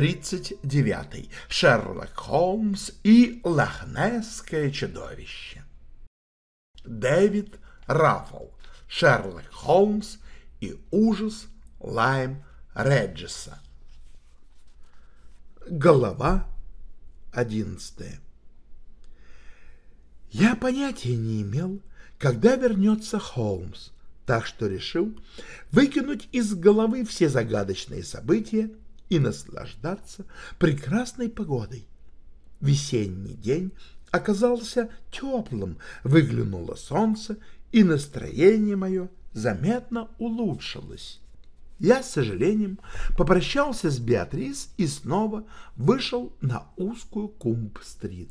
39. Шерлок Холмс и Лохнесское чудовище. Дэвид Раффл. Шерлок Холмс и ужас Лайм Реджеса. Голова одиннадцатая. Я понятия не имел, когда вернется Холмс, так что решил выкинуть из головы все загадочные события и наслаждаться прекрасной погодой. Весенний день оказался теплым, выглянуло солнце, и настроение мое заметно улучшилось. Я с сожалением попрощался с Беатрис и снова вышел на узкую Кумб-стрит.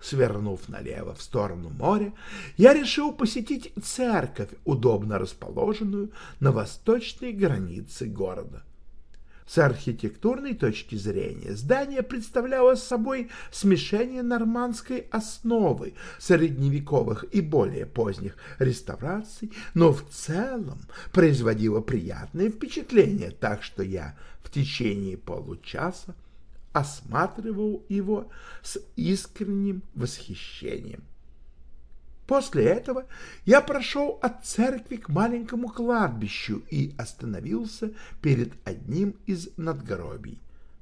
Свернув налево в сторону моря, я решил посетить церковь, удобно расположенную на восточной границе города. С архитектурной точки зрения здание представляло собой смешение нормандской основы, средневековых и более поздних реставраций, но в целом производило приятное впечатление, так что я в течение получаса осматривал его с искренним восхищением. После этого я прошел от церкви к маленькому кладбищу и остановился перед одним из надгробий.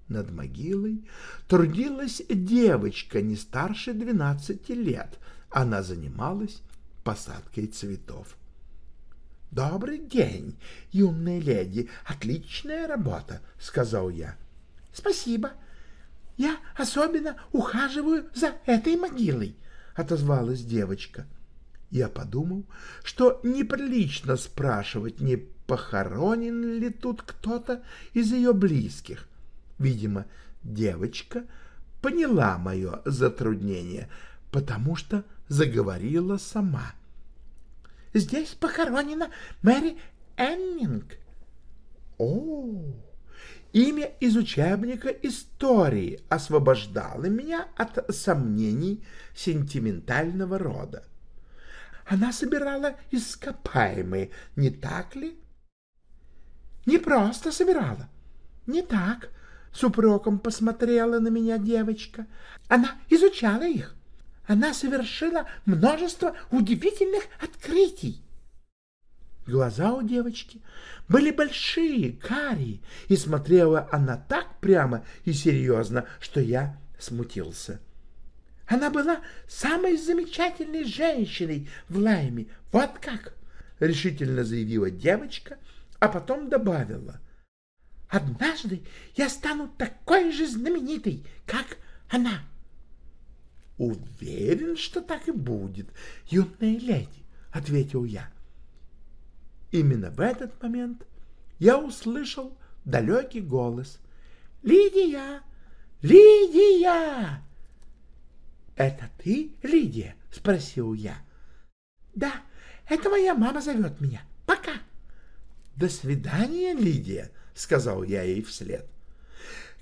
Над могилой трудилась девочка не старше двенадцати лет. Она занималась посадкой цветов. — Добрый день, юная леди, отличная работа, — сказал я. — Спасибо. Я особенно ухаживаю за этой могилой, — отозвалась девочка. — я подумал, что неприлично спрашивать, не похоронен ли тут кто-то из ее близких. Видимо, девочка поняла мое затруднение, потому что заговорила сама. «Здесь похоронена Мэри Эннинг». «О, имя из учебника истории освобождало меня от сомнений сентиментального рода. Она собирала ископаемые, не так ли? Не просто собирала. Не так. С упреком посмотрела на меня девочка. Она изучала их. Она совершила множество удивительных открытий. Глаза у девочки были большие, карие, и смотрела она так прямо и серьезно, что я смутился. Она была самой замечательной женщиной в Лайме. Вот как! — решительно заявила девочка, а потом добавила. — Однажды я стану такой же знаменитой, как она. — Уверен, что так и будет, юная леди, — ответил я. Именно в этот момент я услышал далекий голос. — Лидия! Лидия! «Это ты, Лидия?» — спросил я. «Да, это моя мама зовет меня. Пока!» «До свидания, Лидия!» — сказал я ей вслед.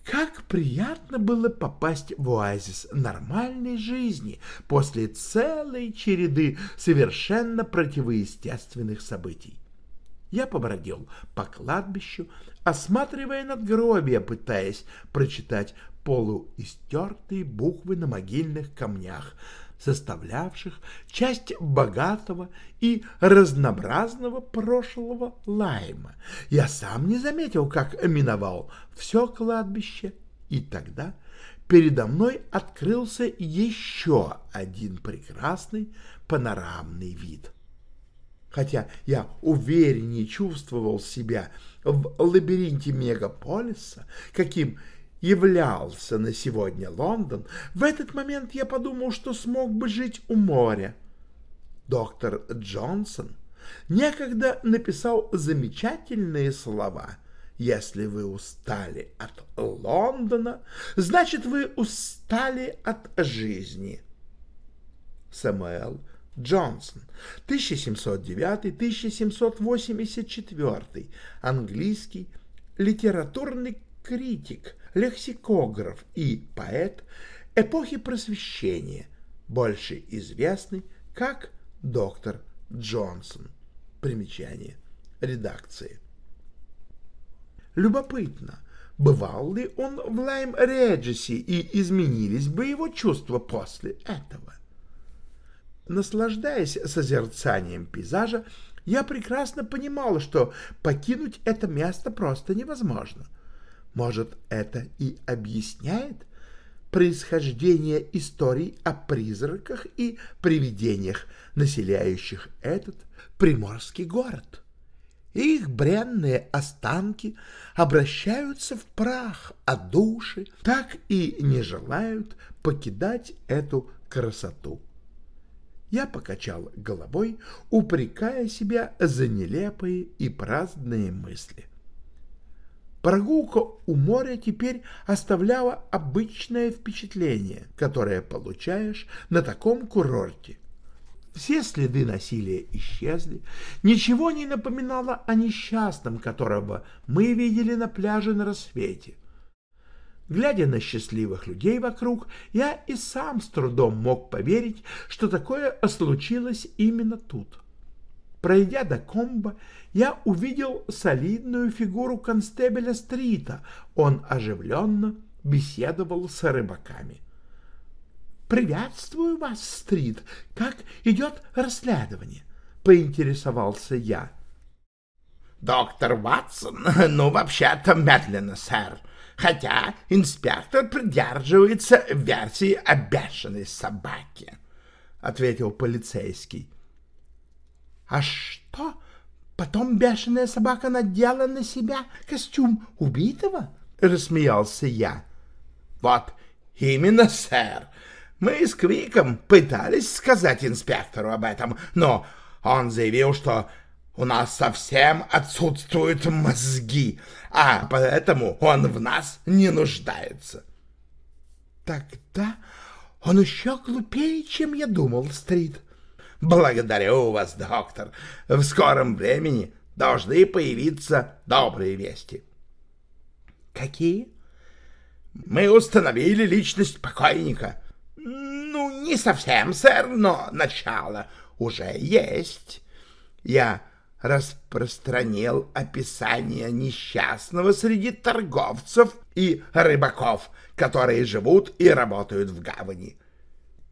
Как приятно было попасть в оазис нормальной жизни после целой череды совершенно противоестественных событий. Я побродил по кладбищу, осматривая надгробия, пытаясь прочитать полуистертые буквы на могильных камнях, составлявших часть богатого и разнообразного прошлого Лайма. Я сам не заметил, как миновал все кладбище, и тогда передо мной открылся еще один прекрасный панорамный вид. Хотя я увереннее чувствовал себя в лабиринте мегаполиса, каким являлся на сегодня Лондон, в этот момент я подумал, что смог бы жить у моря. Доктор Джонсон некогда написал замечательные слова. Если вы устали от Лондона, значит, вы устали от жизни. Самуэл Джонсон, 1709-1784, английский литературный критик, лексикограф и поэт эпохи Просвещения, больше известный как доктор Джонсон. Примечание редакции. Любопытно, бывал ли он в Лайм-Реджесе и изменились бы его чувства после этого? Наслаждаясь созерцанием пейзажа, я прекрасно понимал, что покинуть это место просто невозможно. Может, это и объясняет происхождение историй о призраках и привидениях, населяющих этот приморский город. Их бренные останки обращаются в прах, а души так и не желают покидать эту красоту. Я покачал головой, упрекая себя за нелепые и праздные мысли. Прогулка у моря теперь оставляла обычное впечатление, которое получаешь на таком курорте. Все следы насилия исчезли, ничего не напоминало о несчастном, которого мы видели на пляже на рассвете. Глядя на счастливых людей вокруг, я и сам с трудом мог поверить, что такое случилось именно тут. Пройдя до комбо, я увидел солидную фигуру констебеля Стрита. Он оживленно беседовал с рыбаками. «Приветствую вас, Стрит. Как идет расследование?» — поинтересовался я. «Доктор Ватсон, ну, вообще-то медленно, сэр хотя инспектор придерживается версии о бешеной собаке, — ответил полицейский. — А что, потом бешеная собака надела на себя костюм убитого? — рассмеялся я. — Вот именно, сэр. Мы с Квиком пытались сказать инспектору об этом, но он заявил, что у нас совсем отсутствуют мозги, а поэтому он в нас не нуждается. Тогда он еще глупее, чем я думал, Стрит. Благодарю вас, доктор. В скором времени должны появиться добрые вести. Какие? Мы установили личность покойника. Ну, не совсем, сэр, но начало уже есть. Я распространил описание несчастного среди торговцев и рыбаков, которые живут и работают в гавани.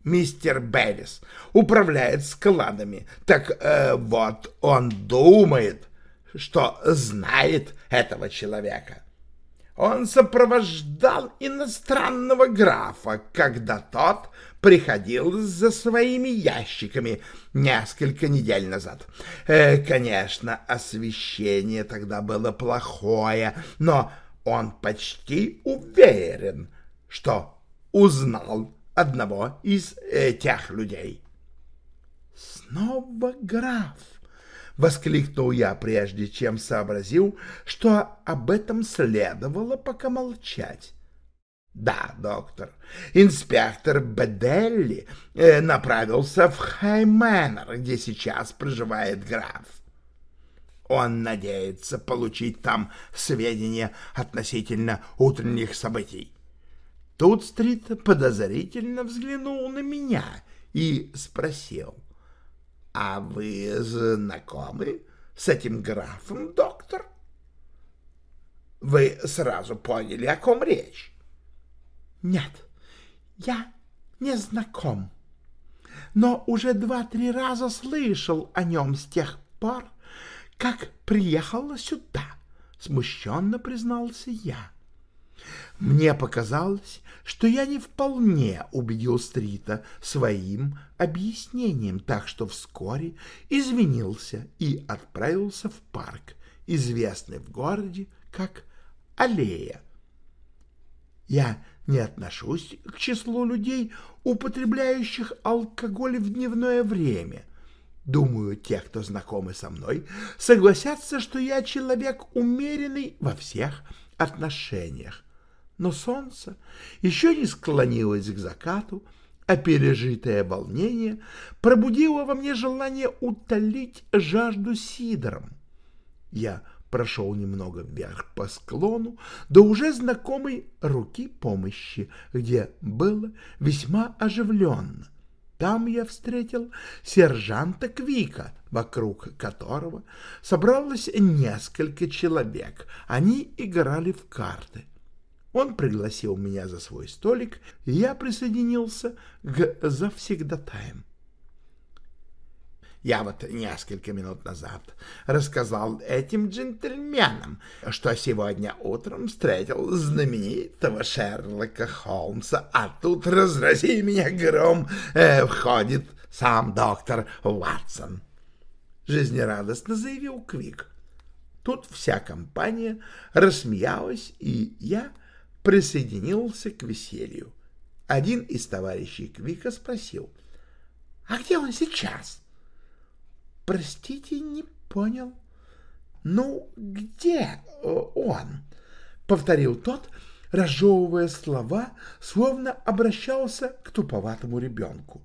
Мистер Беллис управляет складами, так э, вот он думает, что знает этого человека. Он сопровождал иностранного графа, когда тот приходил за своими ящиками несколько недель назад. Э, конечно, освещение тогда было плохое, но он почти уверен, что узнал одного из э, тех людей. «Снова граф!» — воскликнул я, прежде чем сообразил, что об этом следовало пока молчать. Да, доктор, инспектор Беделли э, направился в Хаймэннер, где сейчас проживает граф. Он надеется получить там сведения относительно утренних событий. Тут Стрит подозрительно взглянул на меня и спросил. «А вы знакомы с этим графом, доктор?» «Вы сразу поняли, о ком речь?» «Нет, я не знаком, но уже два-три раза слышал о нем с тех пор, как приехал сюда», — смущенно признался я. Мне показалось, что я не вполне убедил Стрита своим объяснением, так что вскоре извинился и отправился в парк, известный в городе как Аллея. Я не отношусь к числу людей, употребляющих алкоголь в дневное время, Думаю, те, кто знакомы со мной, согласятся, что я человек умеренный во всех отношениях. Но солнце еще не склонилось к закату, а пережитое волнение пробудило во мне желание утолить жажду сидором. Я прошел немного вверх по склону до уже знакомой руки помощи, где было весьма оживленно. Там я встретил сержанта Квика, вокруг которого собралось несколько человек. Они играли в карты. Он пригласил меня за свой столик, и я присоединился к завсегдатаям. Я вот несколько минут назад рассказал этим джентльменам, что сегодня утром встретил знаменитого Шерлока Холмса, а тут, разрази меня гром, э, входит сам доктор Ватсон. Жизнерадостно заявил Квик. Тут вся компания рассмеялась, и я присоединился к веселью. Один из товарищей Квика спросил, «А где он сейчас?» «Простите, не понял». «Ну, где он?» — повторил тот, разжевывая слова, словно обращался к туповатому ребенку.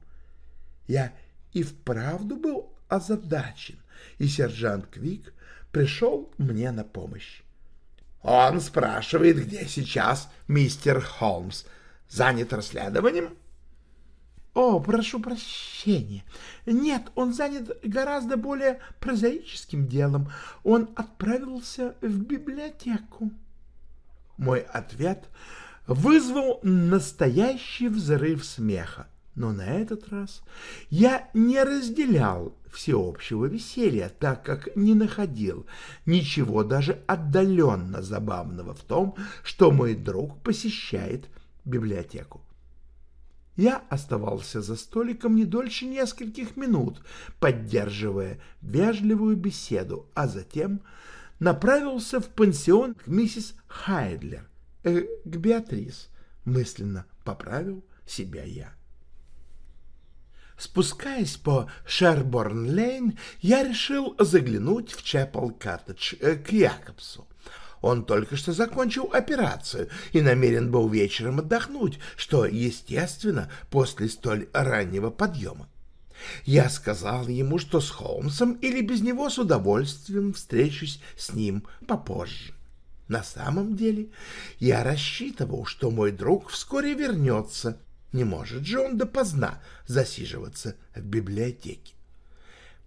Я и вправду был озадачен, и сержант Квик пришел мне на помощь. Он спрашивает, где сейчас мистер Холмс. Занят расследованием? О, прошу прощения. Нет, он занят гораздо более прозаическим делом. Он отправился в библиотеку. Мой ответ вызвал настоящий взрыв смеха. Но на этот раз я не разделял всеобщего веселья, так как не находил ничего даже отдаленно забавного в том, что мой друг посещает библиотеку. Я оставался за столиком не дольше нескольких минут, поддерживая вежливую беседу, а затем направился в пансион к миссис Хайдлер, э, к Беатрис, мысленно поправил себя я. Спускаясь по Шерборн-Лейн, я решил заглянуть в Чепл-Каттедж э, к Якобсу. Он только что закончил операцию и намерен был вечером отдохнуть, что, естественно, после столь раннего подъема. Я сказал ему, что с Холмсом или без него с удовольствием встречусь с ним попозже. На самом деле я рассчитывал, что мой друг вскоре вернется не может же он допоздна засиживаться в библиотеке.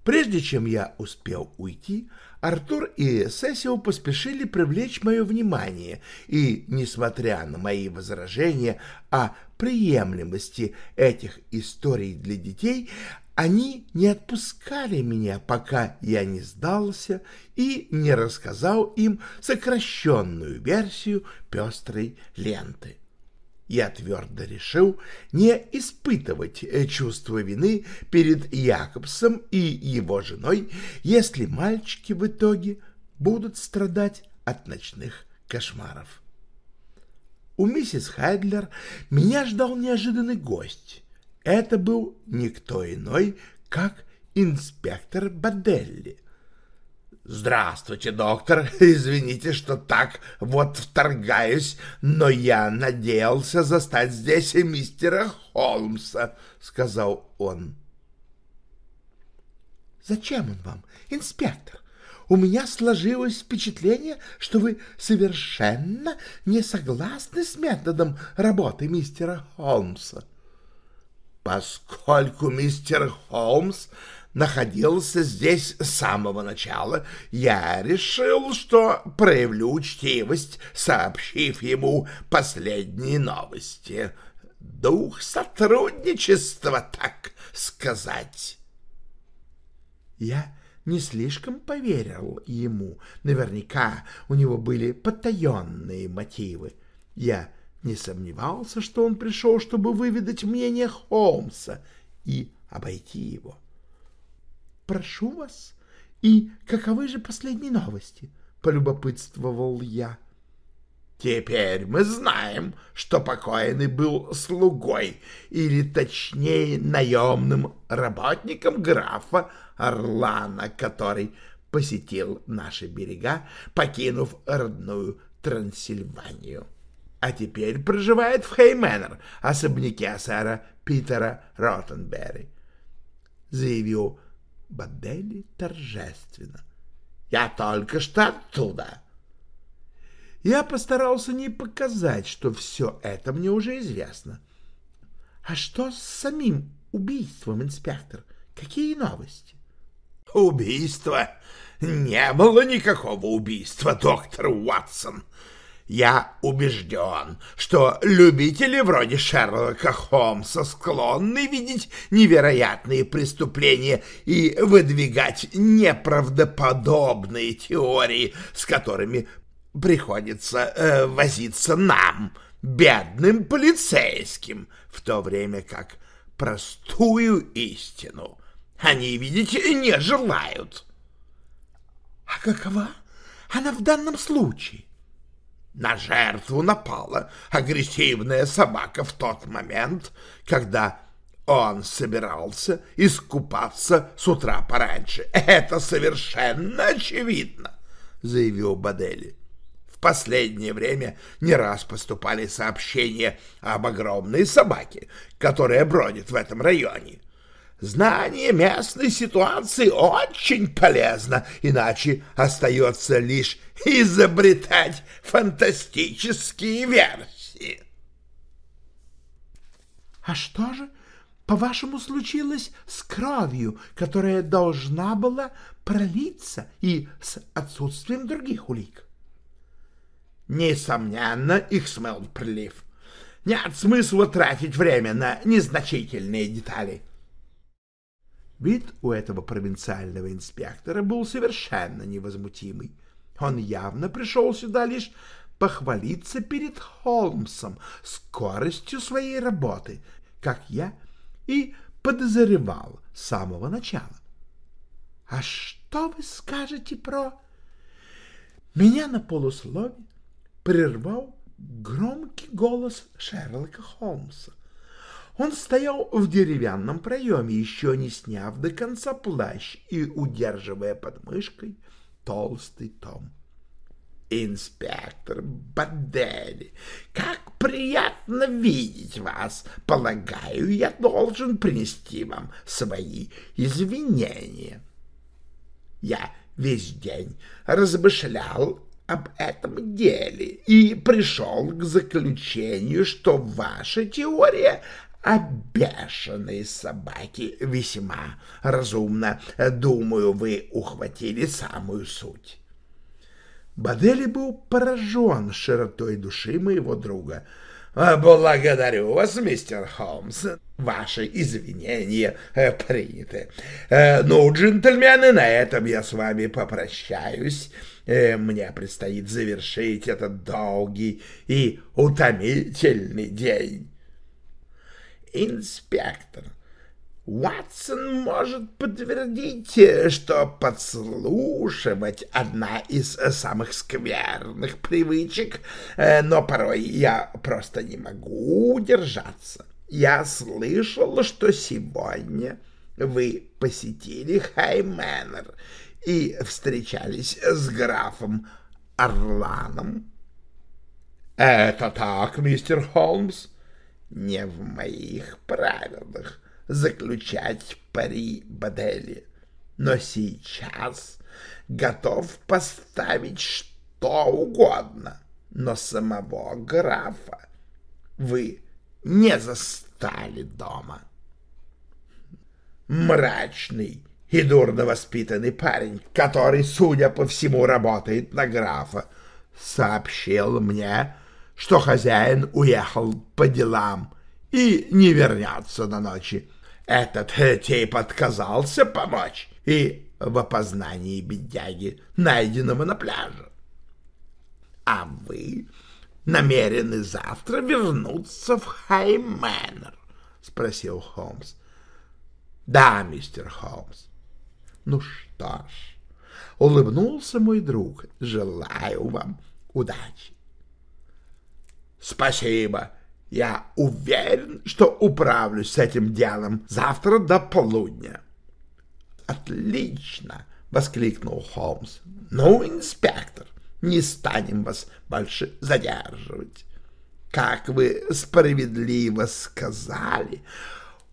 Прежде чем я успел уйти, Артур и Сесил поспешили привлечь мое внимание, и, несмотря на мои возражения о приемлемости этих историй для детей, они не отпускали меня, пока я не сдался и не рассказал им сокращенную версию пестрой ленты я твердо решил не испытывать э, чувство вины перед Якобсом и его женой, если мальчики в итоге будут страдать от ночных кошмаров. У миссис Хайдлер меня ждал неожиданный гость. Это был никто иной, как инспектор Баделли. «Здравствуйте, доктор. Извините, что так вот вторгаюсь, но я надеялся застать здесь и мистера Холмса», — сказал он. «Зачем он вам, инспектор? У меня сложилось впечатление, что вы совершенно не согласны с методом работы мистера Холмса». «Поскольку мистер Холмс находился здесь с самого начала, я решил, что проявлю учтивость, сообщив ему последние новости. Дух сотрудничества, так сказать. Я не слишком поверил ему. Наверняка у него были потаенные мотивы. Я не сомневался, что он пришел, чтобы выведать мнение Холмса и обойти его прошу вас. И каковы же последние новости? — полюбопытствовал я. Теперь мы знаем, что покойный был слугой, или точнее наемным работником графа Орлана, который посетил наши берега, покинув родную Трансильванию. А теперь проживает в Хейменер, особняке сэра Питера Ротенберри. Заявил Бадели торжественно. «Я только что оттуда!» Я постарался не показать, что все это мне уже известно. А что с самим убийством, инспектор? Какие новости? Убийство? Не было никакого убийства, доктор Уотсон. Я убежден, что любители вроде Шерлока Холмса склонны видеть невероятные преступления и выдвигать неправдоподобные теории, с которыми приходится э, возиться нам, бедным полицейским, в то время как простую истину они видеть не желают. А какова она в данном случае? На жертву напала агрессивная собака в тот момент, когда он собирался искупаться с утра пораньше. Это совершенно очевидно, заявил Бадели последнее время не раз поступали сообщения об огромной собаке, которая бродит в этом районе. Знание местной ситуации очень полезно, иначе остается лишь изобретать фантастические версии. А что же, по-вашему, случилось с кровью, которая должна была пролиться и с отсутствием других улик? Несомненно, их смел прилив. Нет смысла тратить время на незначительные детали. Вид у этого провинциального инспектора был совершенно невозмутимый. Он явно пришел сюда лишь похвалиться перед Холмсом скоростью своей работы, как я и подозревал с самого начала. А что вы скажете про... Меня на полуслове прервал громкий голос Шерлока Холмса. Он стоял в деревянном проеме, еще не сняв до конца плащ и удерживая под мышкой толстый том. «Инспектор Бадели, как приятно видеть вас! Полагаю, я должен принести вам свои извинения. Я весь день размышлял об этом деле и пришел к заключению, что ваша теория бешеной собаке весьма разумна. Думаю, вы ухватили самую суть. Бадели был поражен широтой души моего друга. «Благодарю вас, мистер Холмс. Ваши извинения э, приняты. Э, ну, джентльмены, на этом я с вами попрощаюсь. Э, мне предстоит завершить этот долгий и утомительный день. Инспектор, Уатсон может подтвердить, что подслушивать одна из самых скверных привычек, э, но порой я просто не могу удержаться. Я слышал, что сегодня вы посетили Хаймэннер и встречались с графом Орланом. — Это так, мистер Холмс? Не в моих правилах заключать пари Бадели, но сейчас готов поставить что угодно, но самого графа вы не застали дома. Мрачный и дурно воспитанный парень, который, судя по всему, работает на графа, сообщил мне, что хозяин уехал по делам и не вернется до ночи. Этот тип отказался помочь и в опознании бедняги, найденного на пляже. А вы намерены завтра вернуться в Хаймэннер? — спросил Холмс. — Да, мистер Холмс. Ну что ж, улыбнулся мой друг, желаю вам удачи. Спасибо. Я уверен, что управлюсь с этим делом завтра до полудня. Отлично, воскликнул Холмс. Ну, инспектор, не станем вас больше задерживать. Как вы справедливо сказали,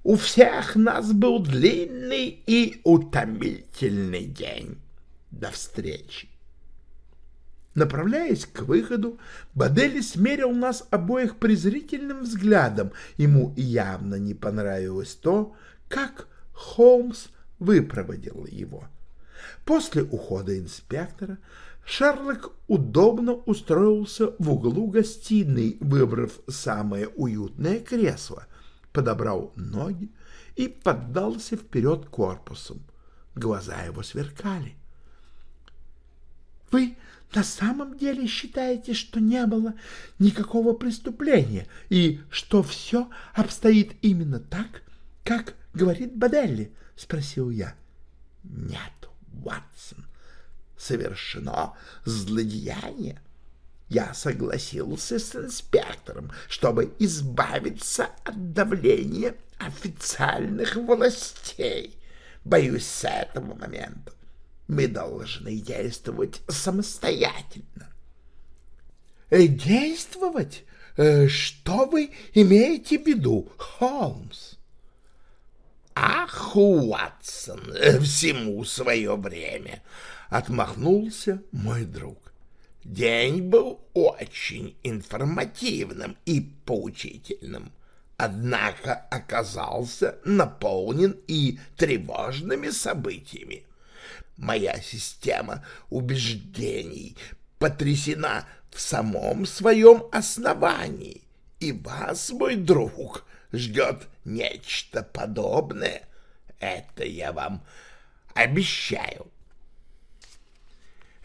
у всех нас был длинный и утомительный день. До встречи. Направляясь к выходу, Бадели смерил нас обоих презрительным взглядом. Ему явно не понравилось то, как Холмс выпроводил его. После ухода инспектора Шерлок удобно устроился в углу гостиной, выбрав самое уютное кресло, подобрал ноги и поддался вперед корпусом. Глаза его сверкали. — Вы на самом деле считаете, что не было никакого преступления и что все обстоит именно так, как говорит Баделли? — спросил я. — Нет, Ватсон, совершено злодеяние. Я согласился с инспектором, чтобы избавиться от давления официальных властей. Боюсь, с этого момента мы должны действовать самостоятельно. Э, действовать? Э, что вы имеете в виду, Холмс? Ах, Уатсон, э, всему свое время, отмахнулся мой друг. День был очень информативным и поучительным, однако оказался наполнен и тревожными событиями. Моя система убеждений потрясена в самом своем основании, и вас, мой друг, ждет нечто подобное. Это я вам обещаю.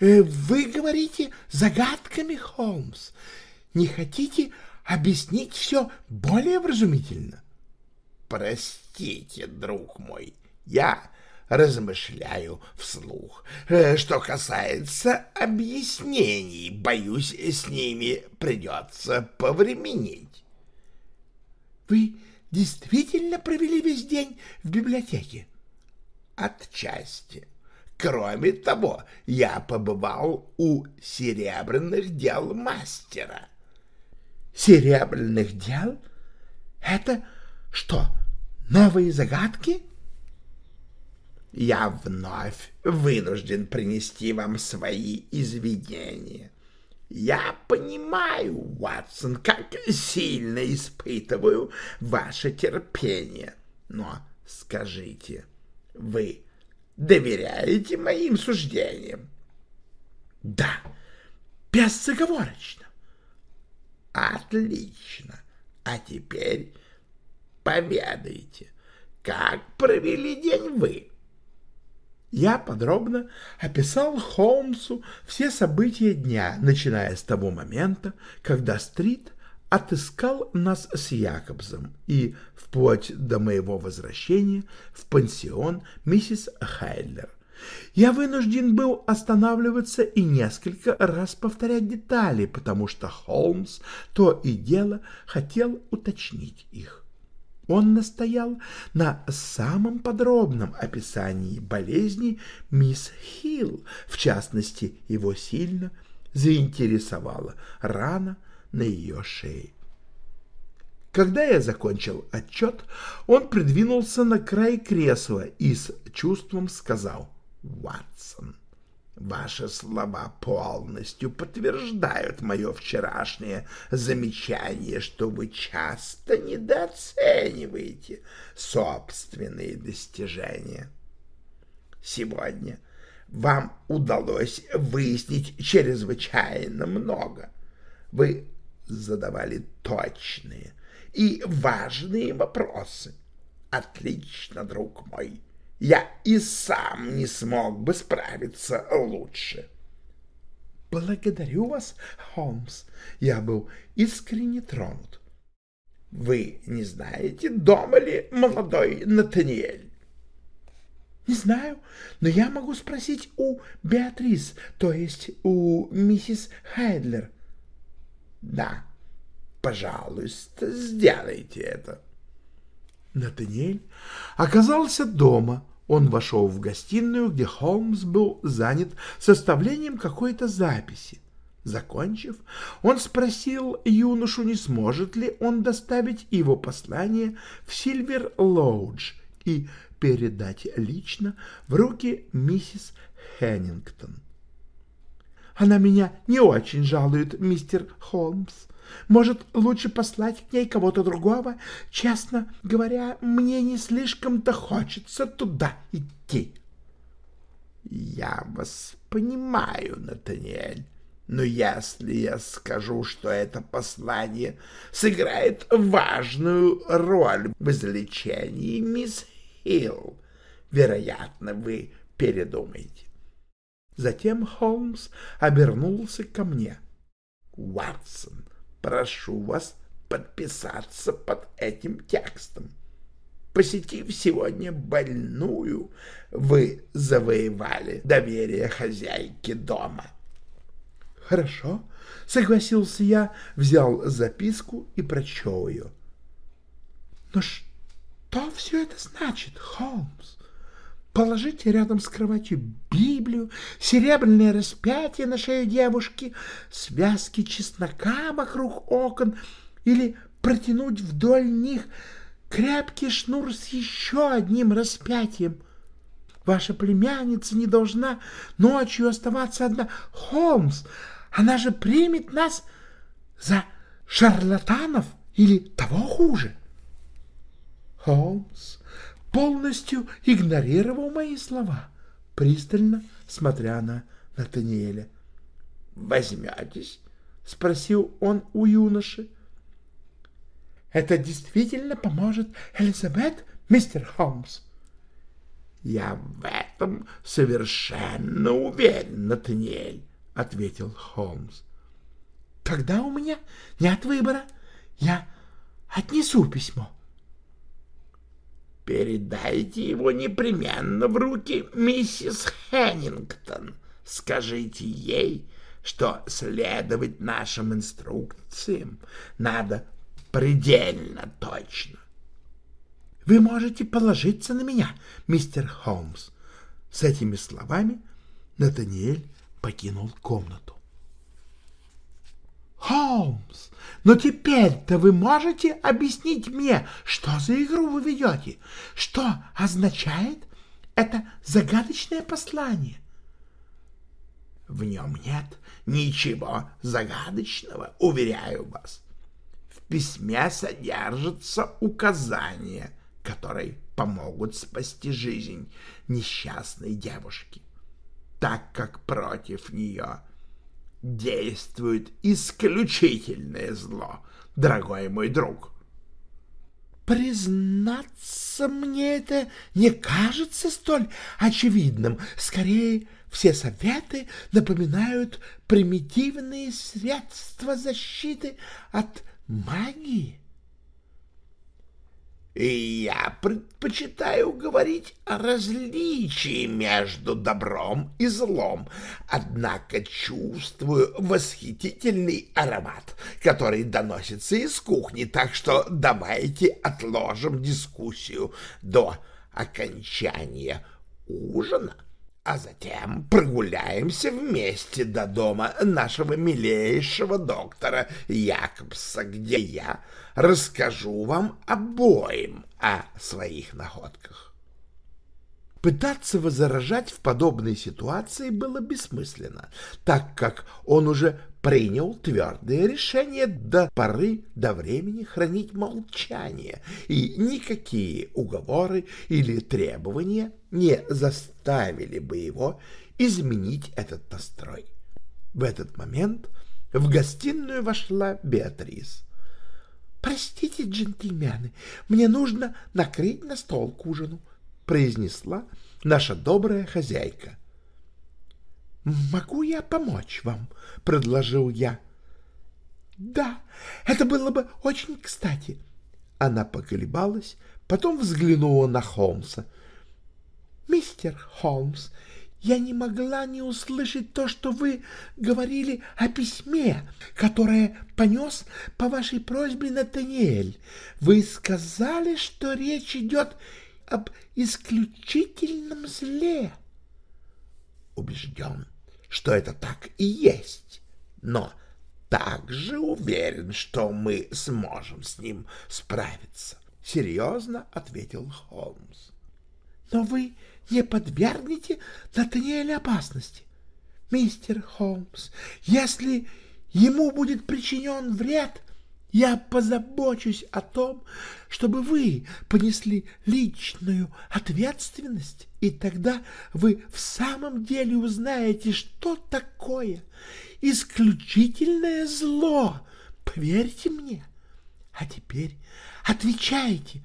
Э, вы говорите загадками, Холмс. Не хотите объяснить все более вразумительно? Простите, друг мой, я размышляю вслух. Э, что касается объяснений, боюсь, с ними придется повременить. Вы действительно провели весь день в библиотеке? Отчасти. Кроме того, я побывал у серебряных дел мастера. Серебряных дел? Это что, новые загадки? — я вновь вынужден принести вам свои извинения. Я понимаю, Ватсон, как сильно испытываю ваше терпение. Но скажите, вы доверяете моим суждениям? Да, безоговорочно. Отлично. А теперь поведайте, как провели день вы? Я подробно описал Холмсу все события дня, начиная с того момента, когда Стрит отыскал нас с Якобсом и вплоть до моего возвращения в пансион миссис Хайлер. Я вынужден был останавливаться и несколько раз повторять детали, потому что Холмс то и дело хотел уточнить их. Он настоял на самом подробном описании болезни мисс Хилл, в частности, его сильно заинтересовала рана на ее шее. Когда я закончил отчет, он придвинулся на край кресла и с чувством сказал «Ватсон». Ваши слова полностью подтверждают мое вчерашнее замечание, что вы часто недооцениваете собственные достижения. Сегодня вам удалось выяснить чрезвычайно много. Вы задавали точные и важные вопросы. Отлично, друг мой я и сам не смог бы справиться лучше. Благодарю вас, Холмс. Я был искренне тронут. Вы не знаете, дома ли молодой Натаниэль? Не знаю, но я могу спросить у Беатрис, то есть у миссис Хайдлер. Да, пожалуйста, сделайте это. Натаниэль оказался дома. Он вошел в гостиную, где Холмс был занят составлением какой-то записи. Закончив, он спросил юношу, не сможет ли он доставить его послание в Сильвер-Лоудж и передать лично в руки миссис Хеннингтон. «Она меня не очень жалует, мистер Холмс. Может, лучше послать к ней кого-то другого? Честно говоря, мне не слишком-то хочется туда идти». «Я вас понимаю, Натаниэль. Но если я скажу, что это послание сыграет важную роль в излечении мисс Хилл, вероятно, вы передумаете. Затем Холмс обернулся ко мне. «Ватсон, прошу вас подписаться под этим текстом. Посетив сегодня больную, вы завоевали доверие хозяйки дома. «Хорошо», — согласился я, взял записку и прочел ее. «Но что все это значит, Холмс? Положите рядом с кроватью Библию, серебряное распятие на шею девушки, связки чеснока вокруг окон или протянуть вдоль них крепкий шнур с еще одним распятием. Ваша племянница не должна ночью оставаться одна. Холмс, она же примет нас за шарлатанов или того хуже. Холмс полностью игнорировал мои слова, пристально смотря на Натаниэля. «Возьметесь?» — спросил он у юноши. «Это действительно поможет Элизабет, мистер Холмс?» «Я в этом совершенно уверен, Натаниэль. — ответил Холмс. — Тогда у меня нет выбора. Я отнесу письмо. — Передайте его непременно в руки миссис Хеннингтон. Скажите ей, что следовать нашим инструкциям надо предельно точно. — Вы можете положиться на меня, мистер Холмс. С этими словами Натаниэль покинул комнату. «Холмс, но теперь-то вы можете объяснить мне, что за игру вы ведете? Что означает это загадочное послание?» «В нем нет ничего загадочного, уверяю вас. В письме содержатся указания, которые помогут спасти жизнь несчастной девушки так как против нее действует исключительное зло, дорогой мой друг. Признаться, мне это не кажется столь очевидным. Скорее, все советы напоминают примитивные средства защиты от магии. Я предпочитаю говорить о различии между добром и злом, однако чувствую восхитительный аромат, который доносится из кухни, так что давайте отложим дискуссию до окончания ужина а затем прогуляемся вместе до дома нашего милейшего доктора Якобса, где я расскажу вам обоим о своих находках. Пытаться возражать в подобной ситуации было бессмысленно, так как он уже принял твердое решение до поры до времени хранить молчание, и никакие уговоры или требования не заставили бы его изменить этот настрой. В этот момент в гостиную вошла Беатрис. «Простите, джентльмены, мне нужно накрыть на стол к ужину», — произнесла наша добрая хозяйка. «Могу я помочь вам?» — предложил я. «Да, это было бы очень кстати». Она поколебалась, потом взглянула на Холмса. «Мистер Холмс, я не могла не услышать то, что вы говорили о письме, которое понес по вашей просьбе Натаниэль. Вы сказали, что речь идет об исключительном зле. Убежден, что это так и есть, но также уверен, что мы сможем с ним справиться, — серьезно ответил Холмс. — Но вы не подвергнете Натаниэля опасности. Мистер Холмс, если ему будет причинен вред, я позабочусь о том, чтобы вы понесли личную ответственность, и тогда вы в самом деле узнаете, что такое исключительное зло. Поверьте мне. А теперь отвечайте.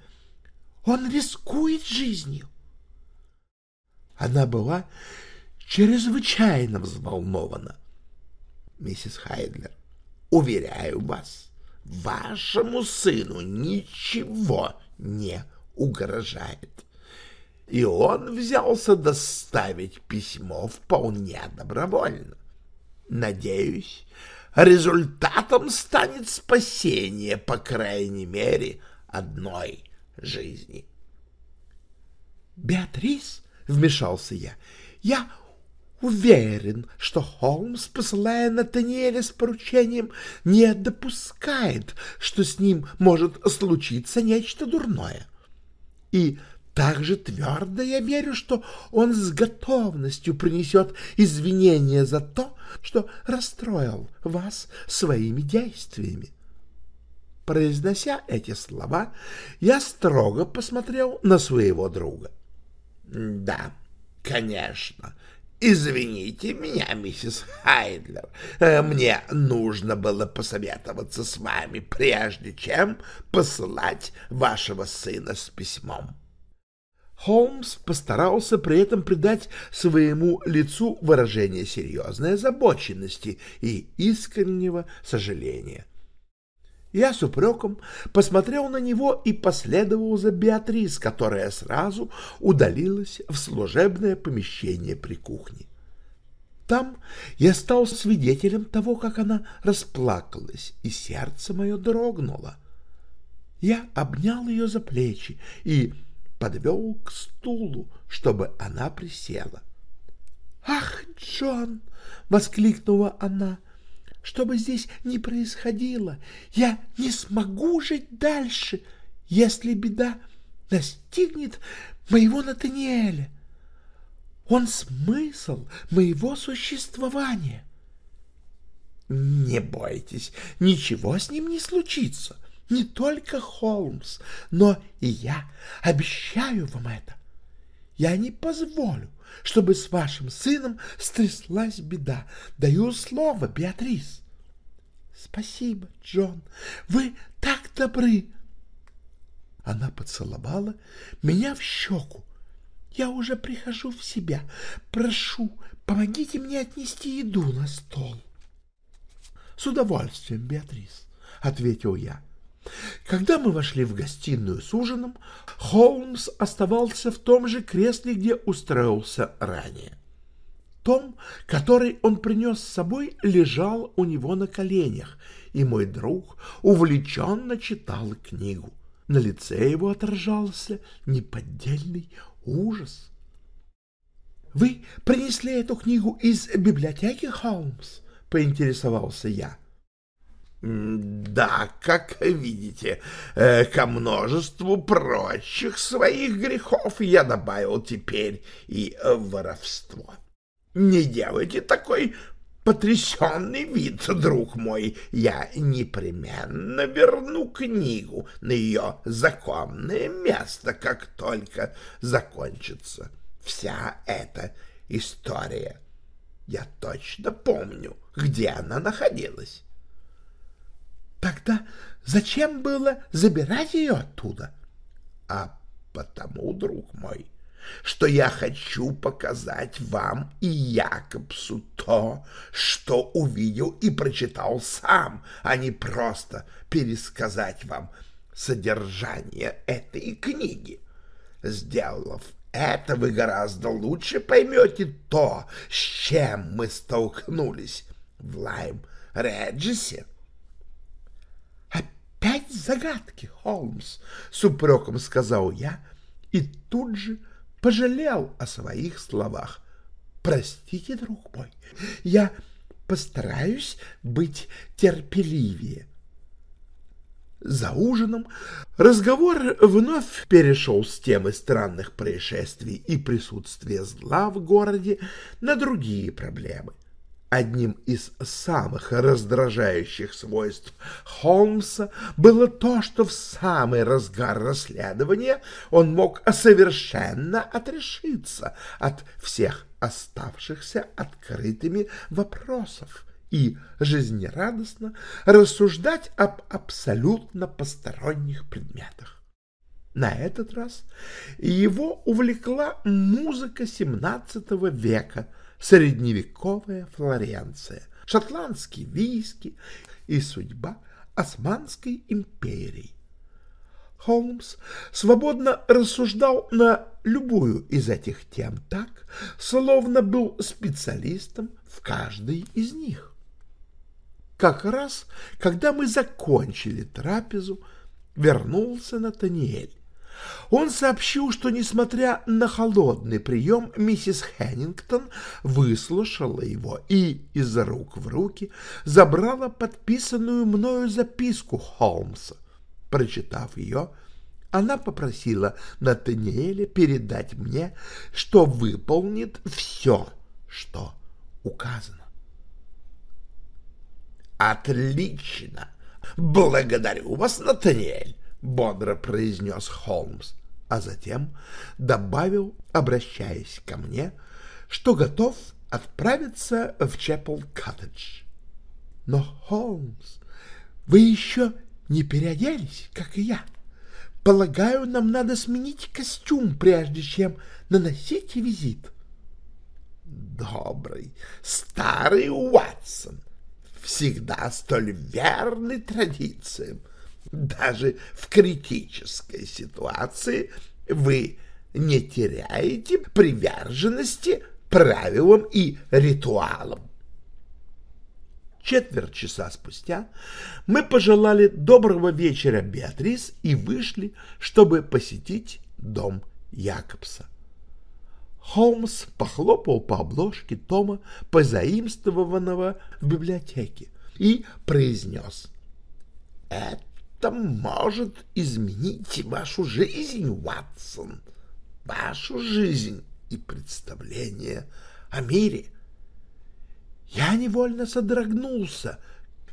Он рискует жизнью. Она была чрезвычайно взволнована. Миссис Хайдлер, уверяю вас, вашему сыну ничего не угрожает. И он взялся доставить письмо вполне добровольно. Надеюсь, результатом станет спасение, по крайней мере, одной жизни. Беатрис вмешался я. Я уверен, что Холмс, посылая Натаниэля с поручением, не допускает, что с ним может случиться нечто дурное. И также твердо я верю, что он с готовностью принесет извинения за то, что расстроил вас своими действиями. Произнося эти слова, я строго посмотрел на своего друга. Да, конечно. Извините меня, миссис Хайдлер. Э, мне нужно было посоветоваться с вами, прежде чем посылать вашего сына с письмом. Холмс постарался при этом придать своему лицу выражение серьезной озабоченности и искреннего сожаления. Я с упреком посмотрел на него и последовал за Беатрис, которая сразу удалилась в служебное помещение при кухне. Там я стал свидетелем того, как она расплакалась, и сердце мое дрогнуло. Я обнял ее за плечи и подвел к стулу, чтобы она присела. «Ах, Джон!» — воскликнула она — что бы здесь ни происходило, я не смогу жить дальше, если беда настигнет моего Натаниэля. Он смысл моего существования. Не бойтесь, ничего с ним не случится. Не только Холмс, но и я обещаю вам это. Я не позволю, чтобы с вашим сыном стряслась беда. Даю слово, Беатрис. Спасибо, Джон. Вы так добры. Она поцеловала меня в щеку. Я уже прихожу в себя. Прошу, помогите мне отнести еду на стол. С удовольствием, Беатрис, — ответил я. Когда мы вошли в гостиную с ужином, Холмс оставался в том же кресле, где устроился ранее. Том, который он принес с собой, лежал у него на коленях, и мой друг увлеченно читал книгу. На лице его отражался неподдельный ужас. — Вы принесли эту книгу из библиотеки, Холмс? — поинтересовался я. — да, как видите, э, ко множеству прочих своих грехов я добавил теперь и воровство. Не делайте такой потрясенный вид, друг мой. Я непременно верну книгу на ее законное место, как только закончится вся эта история. Я точно помню, где она находилась. Тогда зачем было забирать ее оттуда? А потому, друг мой, что я хочу показать вам и Якобсу то, что увидел и прочитал сам, а не просто пересказать вам содержание этой книги. Сделав это вы гораздо лучше поймете то, с чем мы столкнулись в Лайм-Реджисе. «Опять загадки, Холмс!» — с упреком сказал я и тут же пожалел о своих словах. «Простите, друг мой, я постараюсь быть терпеливее». За ужином разговор вновь перешел с темы странных происшествий и присутствия зла в городе на другие проблемы. Одним из самых раздражающих свойств Холмса было то, что в самый разгар расследования он мог совершенно отрешиться от всех оставшихся открытыми вопросов и жизнерадостно рассуждать об абсолютно посторонних предметах. На этот раз его увлекла музыка XVII века, средневековая Флоренция, шотландский виски и судьба Османской империи. Холмс свободно рассуждал на любую из этих тем так, словно был специалистом в каждой из них. Как раз, когда мы закончили трапезу, вернулся Натаниэль. Он сообщил, что, несмотря на холодный прием, миссис Хеннингтон выслушала его и из рук в руки забрала подписанную мною записку Холмса. Прочитав ее, она попросила Натаниэля передать мне, что выполнит все, что указано. «Отлично! Благодарю вас, Натаниэль!» — бодро произнес Холмс, а затем добавил, обращаясь ко мне, что готов отправиться в Чепл-Коттедж. «Но, Холмс, вы еще не переоделись, как и я. Полагаю, нам надо сменить костюм, прежде чем наносить визит». «Добрый старый Уатсон!» всегда столь верны традициям. Даже в критической ситуации вы не теряете приверженности правилам и ритуалам. Четверть часа спустя мы пожелали доброго вечера Беатрис и вышли, чтобы посетить дом Якобса. Холмс похлопал по обложке тома, позаимствованного в библиотеке, и произнес. «Это может изменить вашу жизнь, Ватсон, вашу жизнь и представление о мире». Я невольно содрогнулся,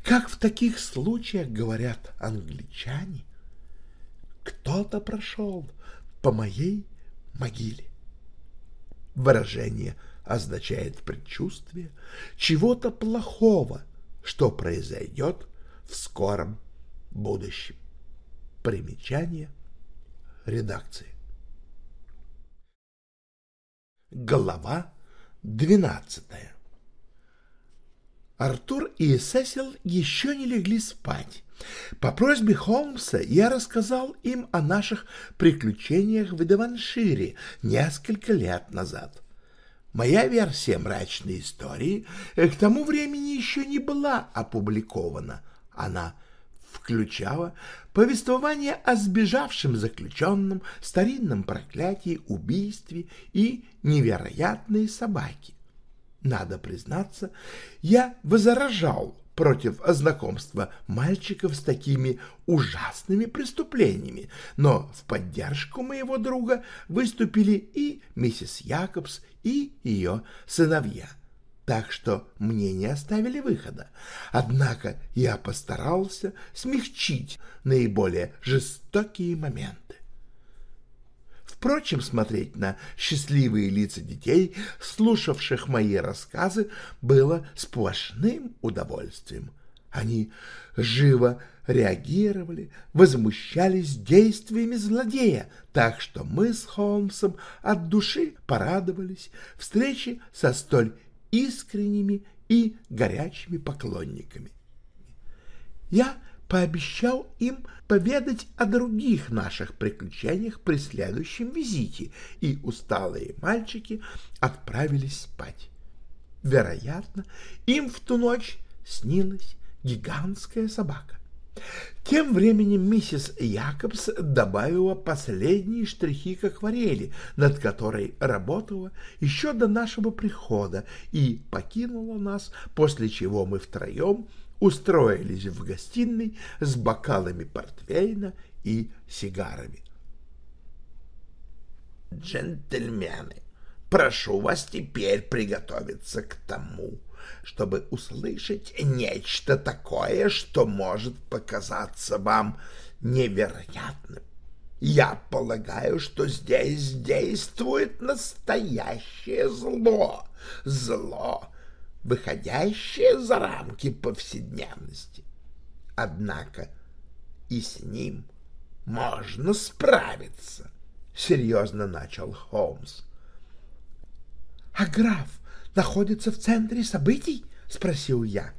как в таких случаях говорят англичане. Кто-то прошел по моей могиле. Выражение означает предчувствие чего-то плохого, что произойдет в скором будущем. Примечание редакции. Глава двенадцатая Артур и Сесил еще не легли спать. По просьбе Холмса я рассказал им о наших приключениях в Деваншире несколько лет назад. Моя версия мрачной истории к тому времени еще не была опубликована. Она включала повествование о сбежавшем заключенном, старинном проклятии, убийстве и невероятной собаке. Надо признаться, я возражал против знакомства мальчиков с такими ужасными преступлениями, но в поддержку моего друга выступили и миссис Якобс, и ее сыновья. Так что мне не оставили выхода. Однако я постарался смягчить наиболее жестокие моменты. Впрочем, смотреть на счастливые лица детей, слушавших мои рассказы, было сплошным удовольствием. Они живо реагировали, возмущались действиями злодея, так что мы с Холмсом от души порадовались встрече со столь искренними и горячими поклонниками. Я пообещал им поведать о других наших приключениях при следующем визите, и усталые мальчики отправились спать. Вероятно, им в ту ночь снилась гигантская собака. Тем временем миссис Якобс добавила последние штрихи к акварели, над которой работала еще до нашего прихода, и покинула нас, после чего мы втроем устроились в гостиной с бокалами портвейна и сигарами. «Джентльмены, прошу вас теперь приготовиться к тому, чтобы услышать нечто такое, что может показаться вам невероятным. Я полагаю, что здесь действует настоящее зло, зло, выходящее за рамки повседневности. Однако и с ним можно справиться, — серьезно начал Холмс. — А граф находится в центре событий? — спросил я.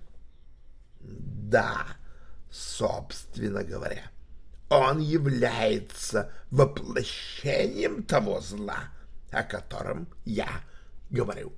— Да, собственно говоря, он является воплощением того зла, о котором я говорю.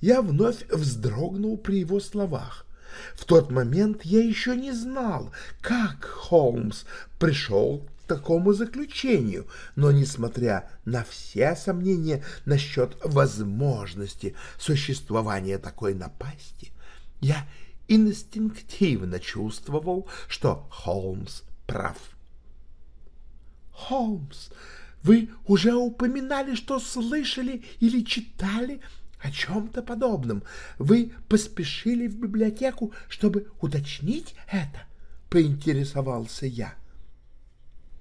Я вновь вздрогнул при его словах. В тот момент я еще не знал, как Холмс пришел такому заключению, но, несмотря на все сомнения насчет возможности существования такой напасти, я инстинктивно чувствовал, что Холмс прав. «Холмс, вы уже упоминали, что слышали или читали о чем-то подобном. Вы поспешили в библиотеку, чтобы уточнить это?» — поинтересовался я. —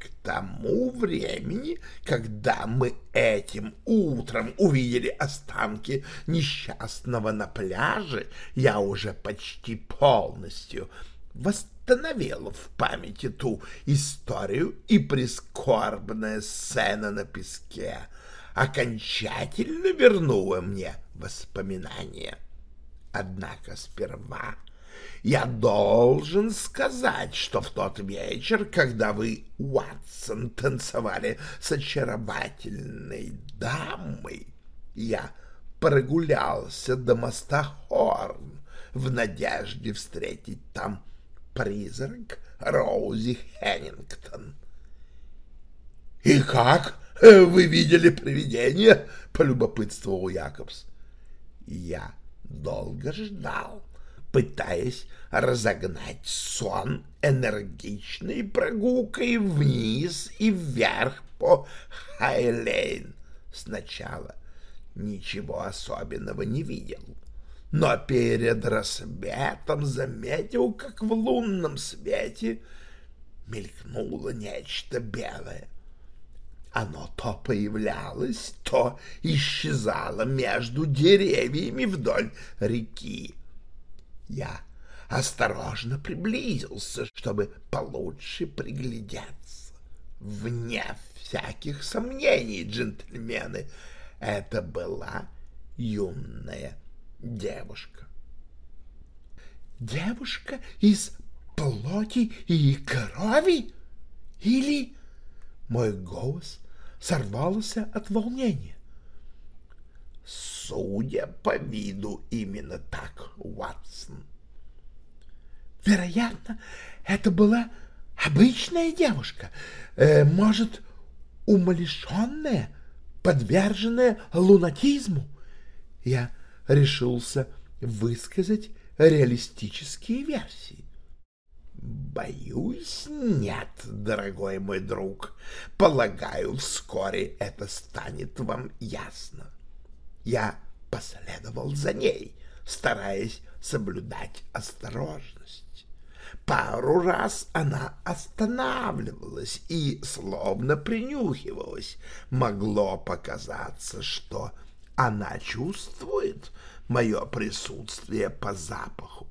к тому времени, когда мы этим утром увидели останки несчастного на пляже, я уже почти полностью восстановил в памяти ту историю и прискорбная сцена на песке окончательно вернула мне воспоминания. Однако сперва я должен сказать, что в тот вечер, когда вы, Уатсон, танцевали с очаровательной дамой, я прогулялся до моста Хорн в надежде встретить там призрак Роузи Хеннингтон. — И как? Вы видели привидение? — полюбопытствовал Якобс. — Я долго ждал, пытаясь разогнать сон энергичной прогулкой вниз и вверх по Хайлейн. Сначала ничего особенного не видел, но перед рассветом заметил, как в лунном свете мелькнуло нечто белое. Оно то появлялось, то исчезало между деревьями вдоль реки. Я осторожно приблизился, чтобы получше приглядеться. Вне всяких сомнений, джентльмены, это была юная девушка. Девушка из плоти и крови? Или... Мой голос сорвался от волнения. Судя по виду, именно так, Уатсон. Вероятно, это была обычная девушка, э, может, умалишенная, подверженная лунатизму. Я решился высказать реалистические версии. Боюсь, нет, дорогой мой друг. Полагаю, вскоре это станет вам ясно. Я последовал за ней, стараясь соблюдать осторожность. Пару раз она останавливалась и словно принюхивалась. Могло показаться, что она чувствует мое присутствие по запаху.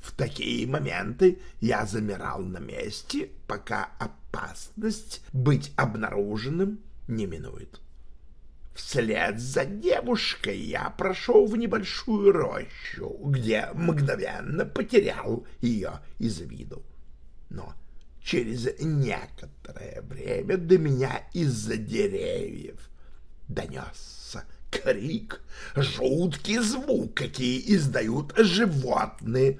В такие моменты я замирал на месте, пока опасность быть обнаруженным не минует. Вслед за девушкой я прошел в небольшую рощу, где мгновенно потерял ее из виду. Но через некоторое время до меня из-за деревьев донесся крик, жуткий звук, какие издают животные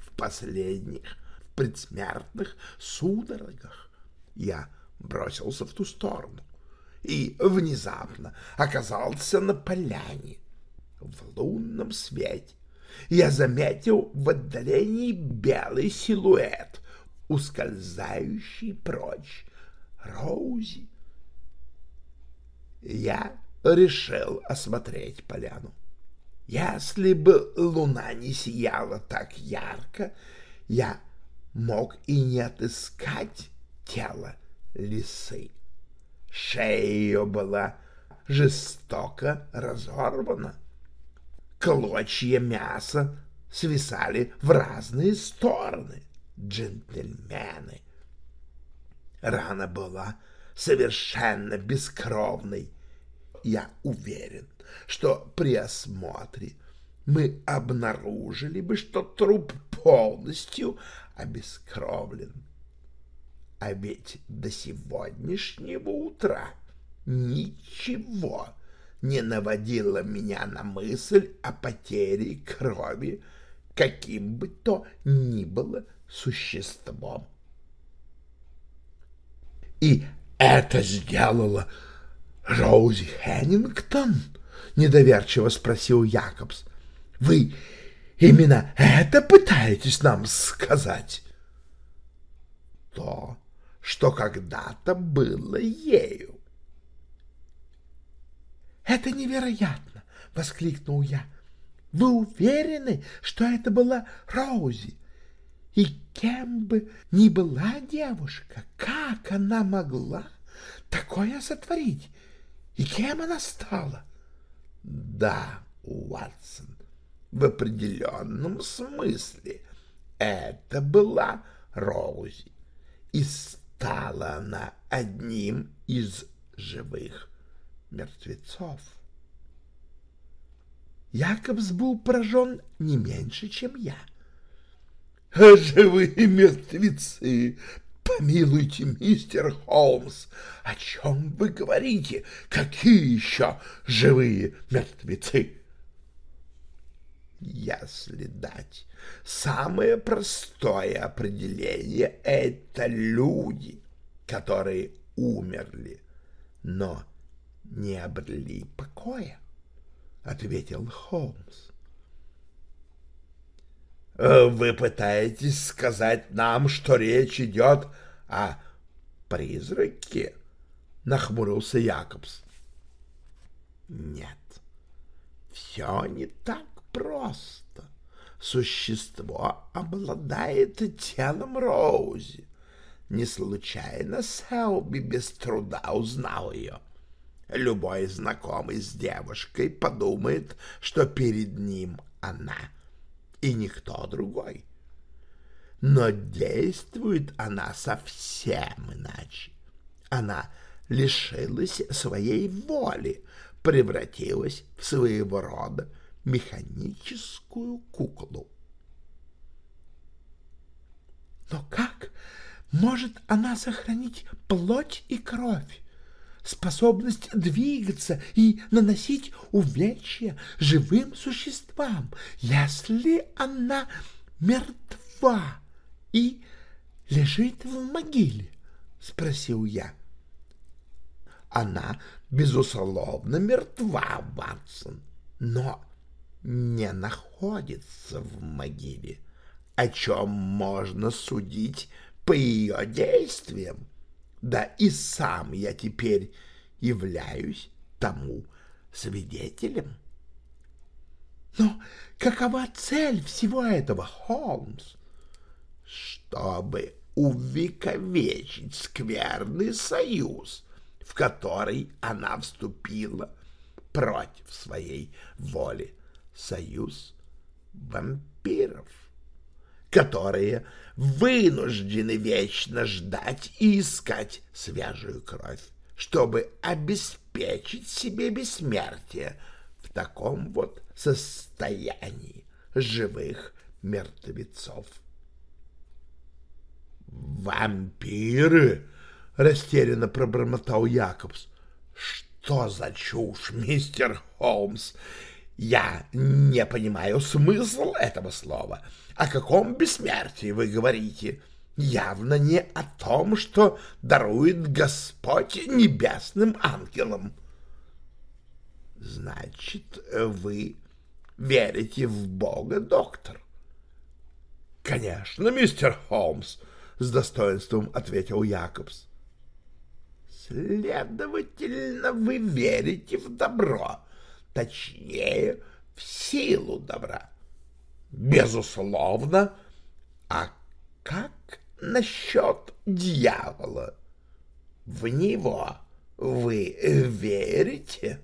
в последних предсмертных судорогах. Я бросился в ту сторону и внезапно оказался на поляне в лунном свете. Я заметил в отдалении белый силуэт, ускользающий прочь. Роузи. Я решил осмотреть поляну. Если бы луна не сияла так ярко, я мог и не отыскать тело лисы. Шея ее была жестоко разорвана. Клочья мяса свисали в разные стороны. Джентльмены. Рана была совершенно бескровной. Я уверен, что при осмотре мы обнаружили бы, что труп полностью обескровлен. А ведь до сегодняшнего утра ничего не наводило меня на мысль о потере крови каким бы то ни было существом. И это сделала Роузи Хеннингтон? Недоверчиво спросил Якобс. Вы именно это пытаетесь нам сказать? То, что когда-то было ею. «Это невероятно!» — воскликнул я. «Вы уверены, что это была Роузи? И кем бы ни была девушка, как она могла такое сотворить? И кем она стала?» «Да, Уатсон, в определенном смысле это была Роузи, и стала она одним из живых мертвецов. Якобс был поражен не меньше, чем я. «А живые мертвецы! Помилуйте, мистер Холмс, о чем вы говорите? Какие еще живые мертвецы?» Если дать самое простое определение, это люди, которые умерли, но не обрели покоя, — ответил Холмс. «Э, «Вы пытаетесь сказать нам, что речь идет о призраке?» — нахмурился Якобс. «Нет, все не так просто. Существо обладает телом Роузи. Не случайно Селби без труда узнал ее. Любой знакомый с девушкой подумает, что перед ним она и никто другой. Но действует она совсем иначе. Она лишилась своей воли, превратилась в своего рода механическую куклу. Но как может она сохранить плоть и кровь, способность двигаться и наносить увечья живым существам, если она мертва и лежит в могиле? — спросил я. — Она, безусловно, мертва, Ватсон, но не находится в могиле, о чем можно судить по ее действиям. Да и сам я теперь являюсь тому свидетелем. Но какова цель всего этого, Холмс? Чтобы увековечить скверный союз, в который она вступила против своей воли союз вампиров, которые вынуждены вечно ждать и искать свежую кровь, чтобы обеспечить себе бессмертие в таком вот состоянии живых мертвецов. «Вампиры!» — растерянно пробормотал Якобс. «Что за чушь, мистер Холмс? Я не понимаю смысл этого слова. О каком бессмертии вы говорите? Явно не о том, что дарует Господь небесным ангелам». «Значит, вы верите в Бога, доктор?» «Конечно, мистер Холмс», — с достоинством ответил Якобс. «Следовательно, вы верите в добро, точнее, в силу добра». «Безусловно. А как насчет дьявола? В него вы верите?»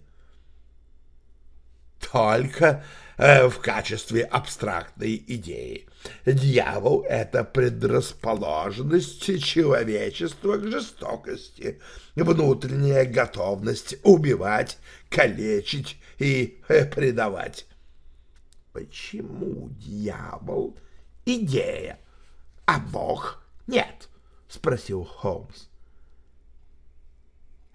«Только в качестве абстрактной идеи. Дьявол — это предрасположенность человечества к жестокости, внутренняя готовность убивать, калечить и э, предавать. Почему дьявол — идея, а Бог — нет? — спросил Холмс.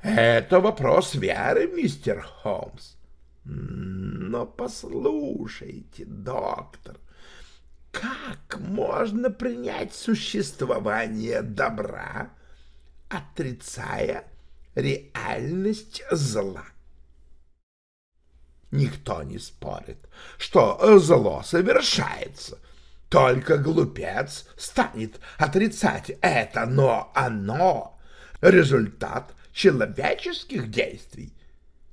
Это вопрос веры, мистер Холмс. Но послушайте, доктор, как можно принять существование добра, отрицая реальность зла? Никто не спорит, что зло совершается. Только глупец станет отрицать это, но оно — результат человеческих действий,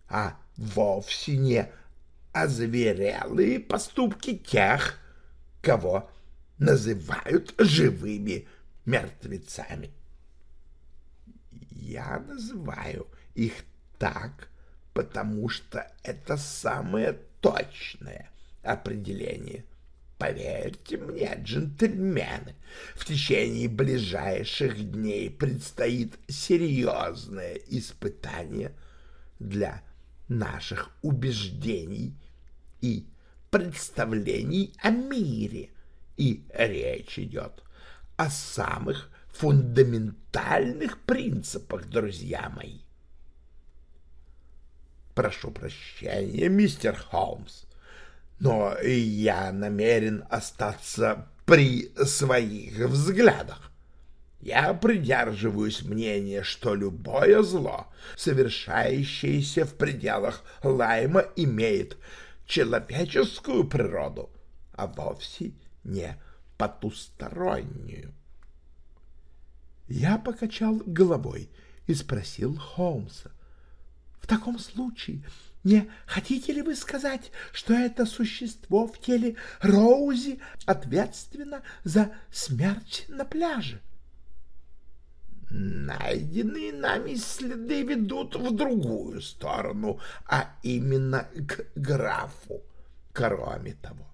а вовсе не озверелые поступки тех, кого называют живыми мертвецами. Я называю их так, потому что это самое точное определение. Поверьте мне, джентльмены, в течение ближайших дней предстоит серьезное испытание для наших убеждений и представлений о мире, и речь идет о самых фундаментальных принципах, друзья мои. Прошу прощения, мистер Холмс, но я намерен остаться при своих взглядах. Я придерживаюсь мнения, что любое зло, совершающееся в пределах Лайма, имеет человеческую природу, а вовсе не потустороннюю. Я покачал головой и спросил Холмса. — В таком случае не хотите ли вы сказать, что это существо в теле Роузи ответственно за смерть на пляже? Найденные нами следы ведут в другую сторону, а именно к графу. Кроме того,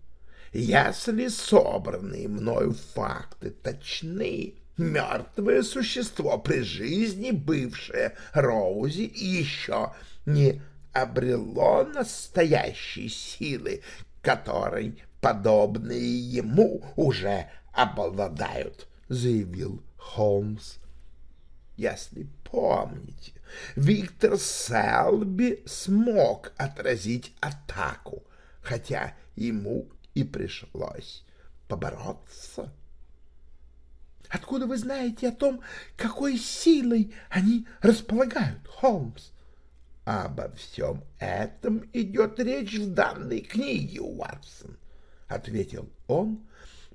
если собранные мною факты точны, мертвое существо при жизни, бывшее Роузи, еще не обрело настоящей силы, которой подобные ему уже обладают, заявил Холмс если помните, Виктор Селби смог отразить атаку, хотя ему и пришлось побороться. Откуда вы знаете о том, какой силой они располагают, Холмс? Обо всем этом идет речь в данной книге, Уатсон, — ответил он,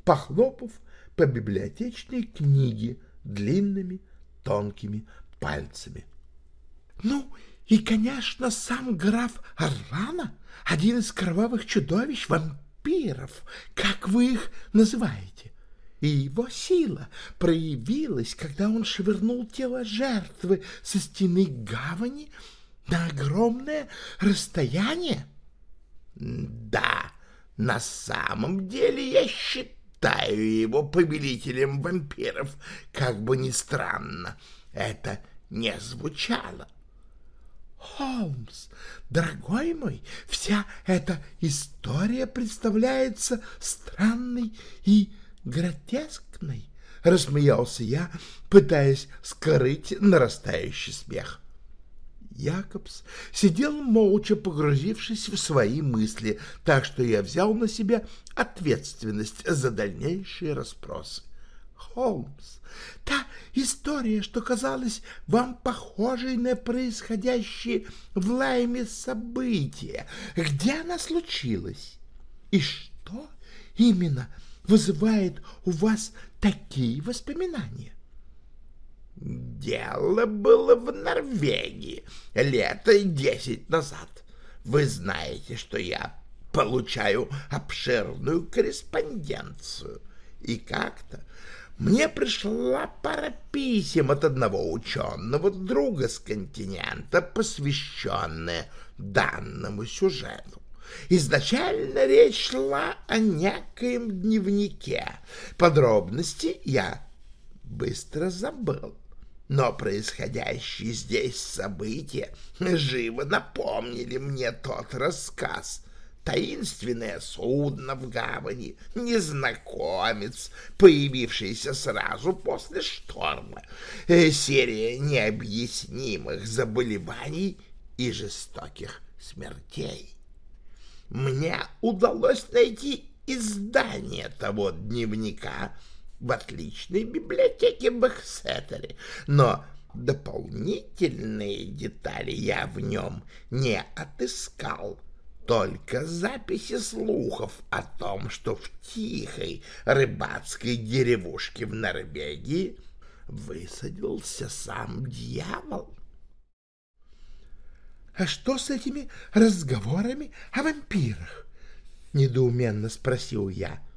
похлопав по библиотечной книге длинными тонкими пальцами. — Ну, и, конечно, сам граф Аррана, один из кровавых чудовищ, вампиров, как вы их называете. И его сила проявилась, когда он швырнул тело жертвы со стены гавани на огромное расстояние. — Да, на самом деле я считаю, считаю его повелителем вампиров, как бы ни странно это не звучало. Холмс, дорогой мой, вся эта история представляется странной и гротескной, — рассмеялся я, пытаясь скрыть нарастающий смех. Якобс сидел молча погрузившись в свои мысли, так что я взял на себя ответственность за дальнейшие расспросы. Холмс, та история, что казалась вам похожей на происходящие в Лайме события, где она случилась? И что именно вызывает у вас такие воспоминания? Дело было в Норвегии лето десять назад. Вы знаете, что я получаю обширную корреспонденцию. И как-то мне пришла пара писем от одного ученого друга с континента, посвященная данному сюжету. Изначально речь шла о некоем дневнике. Подробности я быстро забыл но происходящие здесь события живо напомнили мне тот рассказ. Таинственное судно в гавани, незнакомец, появившийся сразу после шторма, э, серия необъяснимых заболеваний и жестоких смертей. Мне удалось найти издание того дневника — в отличной библиотеке в Эксетере, но дополнительные детали я в нем не отыскал. Только записи слухов о том, что в тихой рыбацкой деревушке в Норвегии высадился сам дьявол. — А что с этими разговорами о вампирах? — недоуменно спросил я. —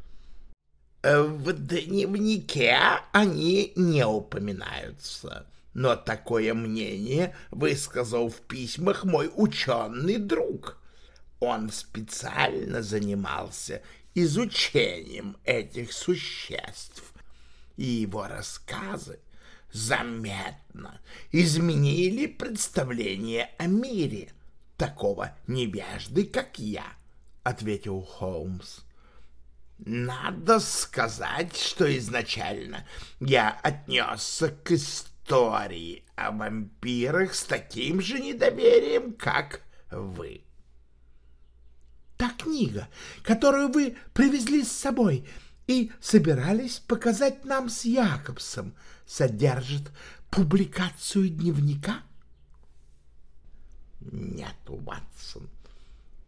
в дневнике они не упоминаются, но такое мнение высказал в письмах мой ученый друг. Он специально занимался изучением этих существ, и его рассказы заметно изменили представление о мире такого невежды, как я, — ответил Холмс. Надо сказать, что изначально я отнесся к истории о вампирах с таким же недоверием, как вы. Та книга, которую вы привезли с собой и собирались показать нам с Якобсом, содержит публикацию дневника? Нет, Ватсон,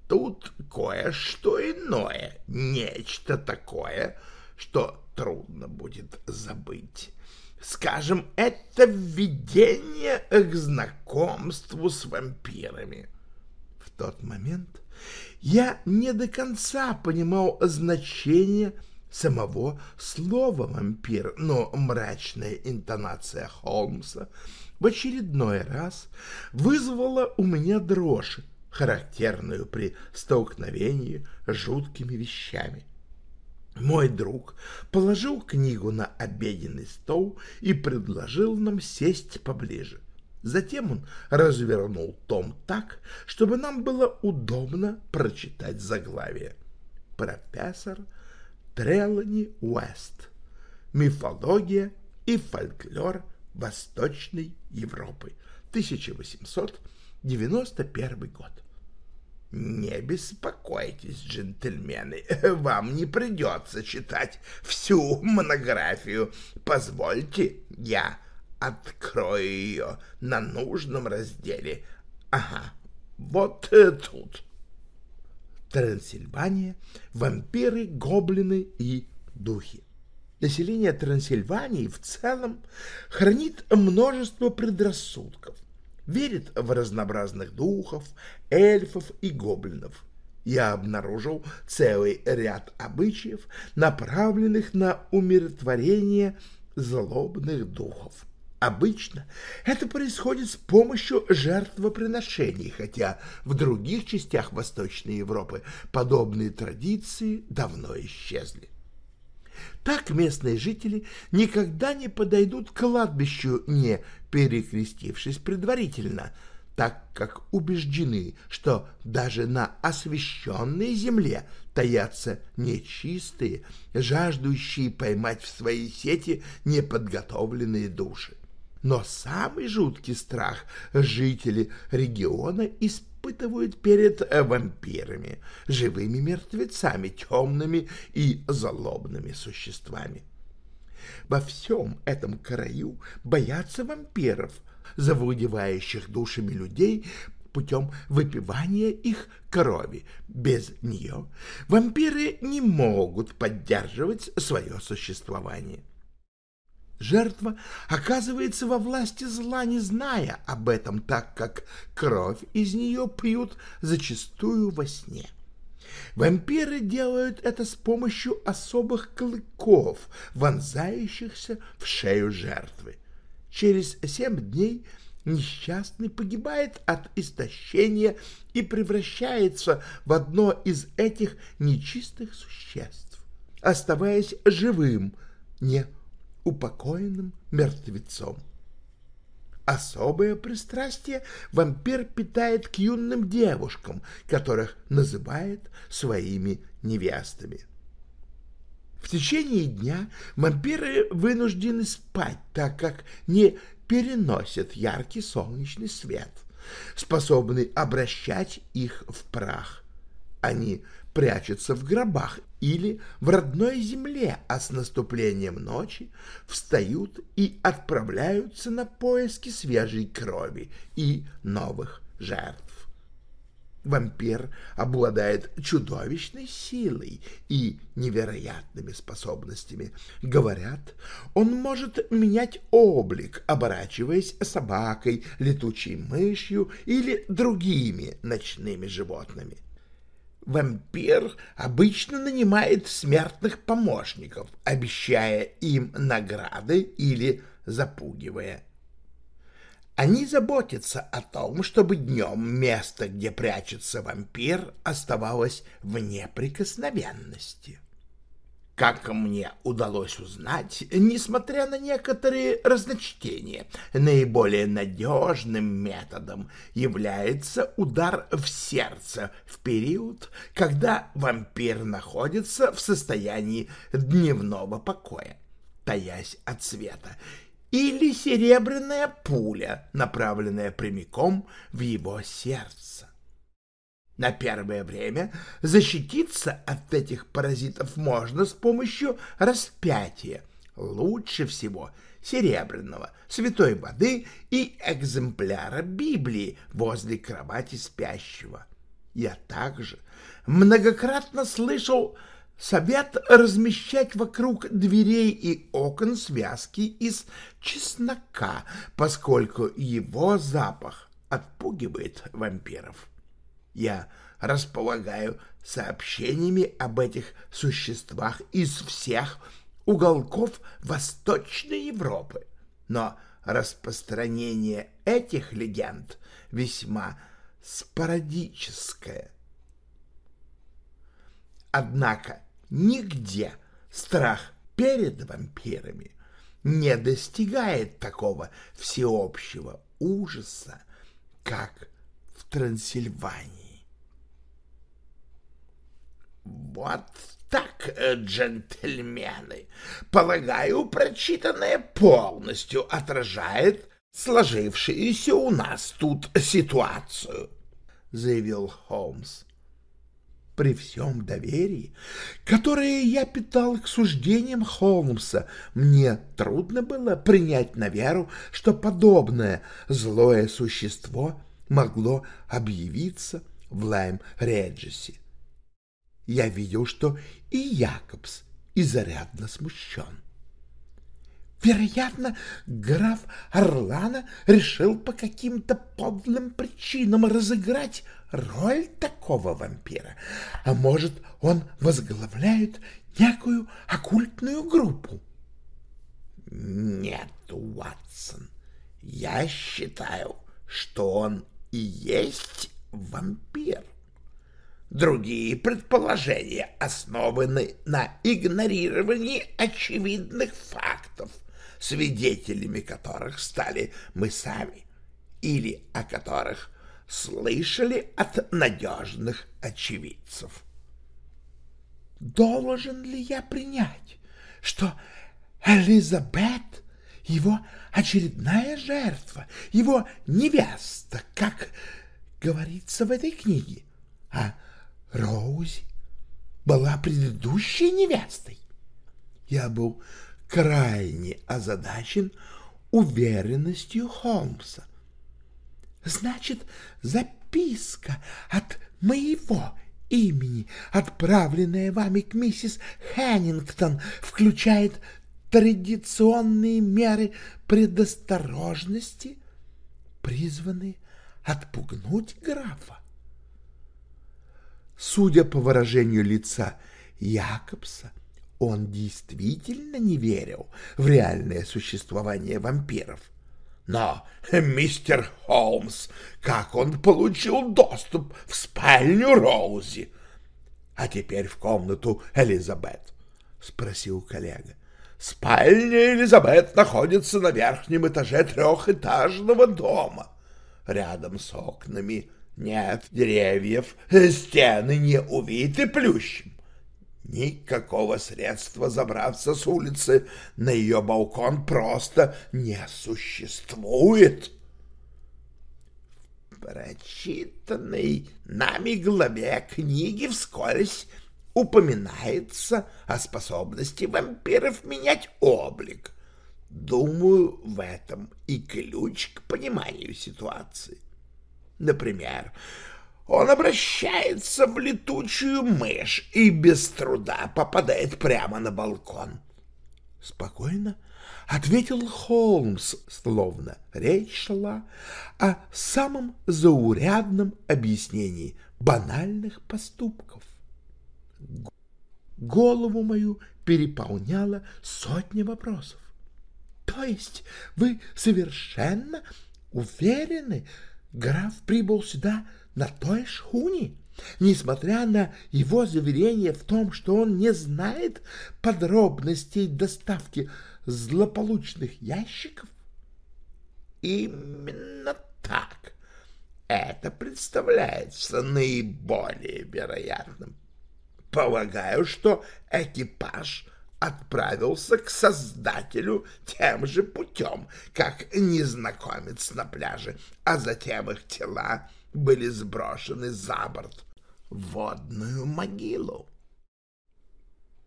Тут кое-что иное, нечто такое, что трудно будет забыть. Скажем, это введение к знакомству с вампирами. В тот момент я не до конца понимал значение самого слова «вампир», но мрачная интонация Холмса в очередной раз вызвала у меня дрожь, характерную при столкновении с жуткими вещами. Мой друг положил книгу на обеденный стол и предложил нам сесть поближе. Затем он развернул том так, чтобы нам было удобно прочитать заглавие. Профессор Трелани Уэст. Мифология и фольклор Восточной Европы. 1891 год. Не беспокойтесь, джентльмены, вам не придется читать всю монографию. Позвольте, я открою ее на нужном разделе. Ага, вот тут. Трансильвания, вампиры, гоблины и духи. Население Трансильвании в целом хранит множество предрассудков верит в разнообразных духов, эльфов и гоблинов. Я обнаружил целый ряд обычаев, направленных на умиротворение злобных духов. Обычно это происходит с помощью жертвоприношений, хотя в других частях Восточной Европы подобные традиции давно исчезли. Так местные жители никогда не подойдут к кладбищу, не перекрестившись предварительно. так как убеждены, что даже на освященной земле таятся нечистые, жаждущие поймать в свои сети неподготовленные души. Но самый жуткий страх жители региона испытывают перед вампирами, живыми мертвецами, темными и злобными существами. Во всем этом краю боятся вампиров, завладевающих душами людей путем выпивания их крови. Без нее вампиры не могут поддерживать свое существование. Жертва оказывается во власти зла, не зная об этом, так как кровь из нее пьют зачастую во сне. Вампиры делают это с помощью особых клыков, вонзающихся в шею жертвы. Через семь дней несчастный погибает от истощения и превращается в одно из этих нечистых существ, оставаясь живым, не упокоенным мертвецом. Особое пристрастие вампир питает к юным девушкам, которых называет своими невестами. В течение дня вампиры вынуждены спать, так как не переносят яркий солнечный свет, способный обращать их в прах. Они прячутся в гробах или в родной земле, а с наступлением ночи встают и отправляются на поиски свежей крови и новых жертв. Вампир обладает чудовищной силой и невероятными способностями. Говорят, он может менять облик, оборачиваясь собакой, летучей мышью или другими ночными животными. Вампир обычно нанимает смертных помощников, обещая им награды или запугивая. Они заботятся о том, чтобы днем место, где прячется вампир, оставалось в неприкосновенности. Как мне удалось узнать, несмотря на некоторые разночтения, наиболее надежным методом является удар в сердце в период, когда вампир находится в состоянии дневного покоя, таясь от света, или серебряная пуля, направленная прямиком в его сердце. На первое время защититься от этих паразитов можно с помощью распятия, лучше всего серебряного, святой воды и экземпляра Библии возле кровати спящего. Я также многократно слышал совет размещать вокруг дверей и окон связки из чеснока, поскольку его запах отпугивает вампиров. Я располагаю сообщениями об этих существах из всех уголков Восточной Европы, но распространение этих легенд весьма спорадическое. Однако нигде страх перед вампирами не достигает такого всеобщего ужаса, как в Трансильвании. Вот так, э, джентльмены. Полагаю, прочитанное полностью отражает сложившуюся у нас тут ситуацию, заявил Холмс. При всем доверии, которое я питал к суждениям Холмса, мне трудно было принять на веру, что подобное злое существо могло объявиться в Лайм-Реджесе я видел, что и Якобс изрядно смущен. Вероятно, граф Орлана решил по каким-то подлым причинам разыграть роль такого вампира. А может, он возглавляет некую оккультную группу? Нет, Уатсон, я считаю, что он и есть вампир. Другие предположения основаны на игнорировании очевидных фактов, свидетелями которых стали мы сами. или о которых слышали от надежных очевидцев. Должен ли я принять, что Элизабет — его очередная жертва, его невеста, как говорится в этой книге, а Роузи была предыдущей невестой? Я был крайне озадачен уверенностью Холмса. Значит, записка от моего имени, отправленная вами к миссис Хеннингтон, включает традиционные меры предосторожности, призванные отпугнуть графа. Судя по выражению лица Якобса, он действительно не верил в реальное существование вампиров. Но, мистер Холмс, как он получил доступ в спальню Роузи? А теперь в комнату Элизабет, — спросил коллега. Спальня Элизабет находится на верхнем этаже трехэтажного дома. Рядом с окнами нет деревьев, стены не увиты плющем. Никакого средства забраться с улицы на ее балкон просто не существует. В прочитанной нами главе книги вскользь упоминается о способности вампиров менять облик. Думаю, в этом и ключ к пониманию ситуации. Например, он обращается в летучую мышь и без труда попадает прямо на балкон. Спокойно ответил Холмс, словно речь шла о самом заурядном объяснении банальных поступков. Голову мою переполняло сотни вопросов. То есть вы совершенно уверены, граф прибыл сюда на той шхуне, несмотря на его заверение в том, что он не знает подробностей доставки злополучных ящиков? Именно так. Это представляется наиболее вероятным. Полагаю, что экипаж отправился к Создателю тем же путем, как незнакомец на пляже, а затем их тела были сброшены за борт в водную могилу.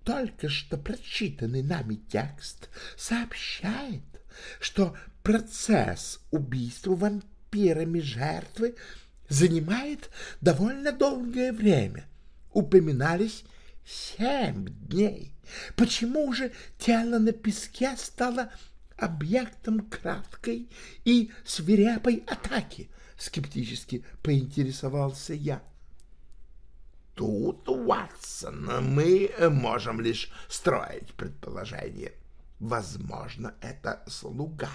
Только что прочитанный нами текст сообщает, что процесс убийства вампирами жертвы занимает довольно долгое время. Упоминались семь дней. Почему же тело на песке стало объектом краткой и свирепой атаки? — скептически поинтересовался я. Тут, Уатсон, мы можем лишь строить предположение. Возможно, это слуга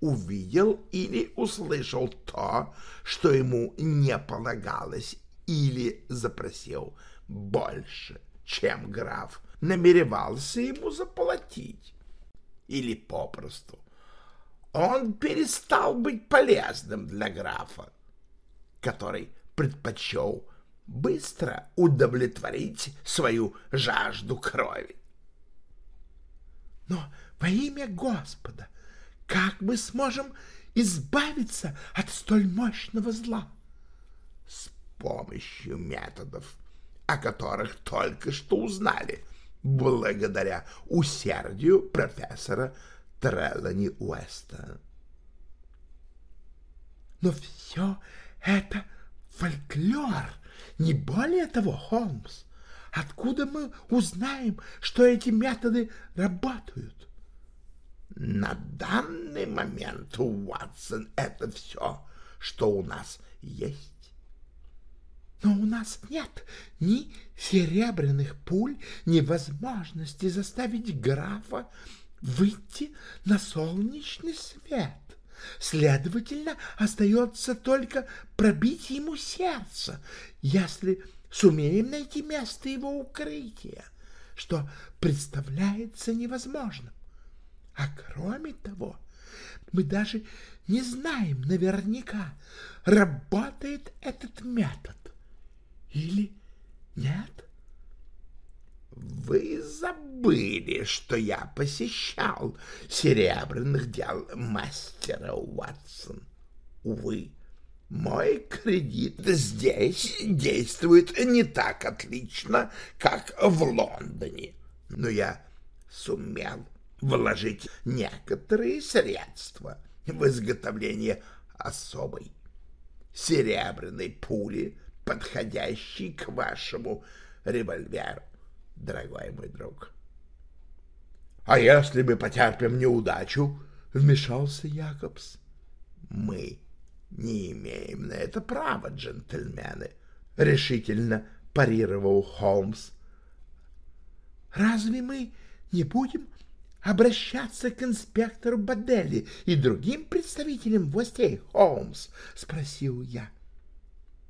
увидел или услышал то, что ему не полагалось, или запросил больше, чем граф намеревался ему заплатить. Или попросту он перестал быть полезным для графа, который предпочел быстро удовлетворить свою жажду крови. Но во имя Господа, как мы сможем избавиться от столь мощного зла? С помощью методов, о которых только что узнали, благодаря усердию профессора Треллани Уэста. Но все это фольклор, не более того, Холмс. Откуда мы узнаем, что эти методы работают? На данный момент, Уатсон, это все, что у нас есть. Но у нас нет ни серебряных пуль, ни возможности заставить графа выйти на солнечный свет. Следовательно, остается только пробить ему сердце, если сумеем найти место его укрытия, что представляется невозможным. А кроме того, Мы даже не знаем наверняка, работает этот метод или нет. Вы забыли, что я посещал серебряных дел мастера Уатсон. Увы, мой кредит здесь действует не так отлично, как в Лондоне, но я сумел вложить некоторые средства в изготовление особой серебряной пули, подходящей к вашему револьверу, дорогой мой друг. — А если мы потерпим неудачу? — вмешался Якобс. — Мы не имеем на это права, джентльмены, — решительно парировал Холмс. — Разве мы не будем обращаться к инспектору Бадели и другим представителям властей, Холмс? — спросил я. —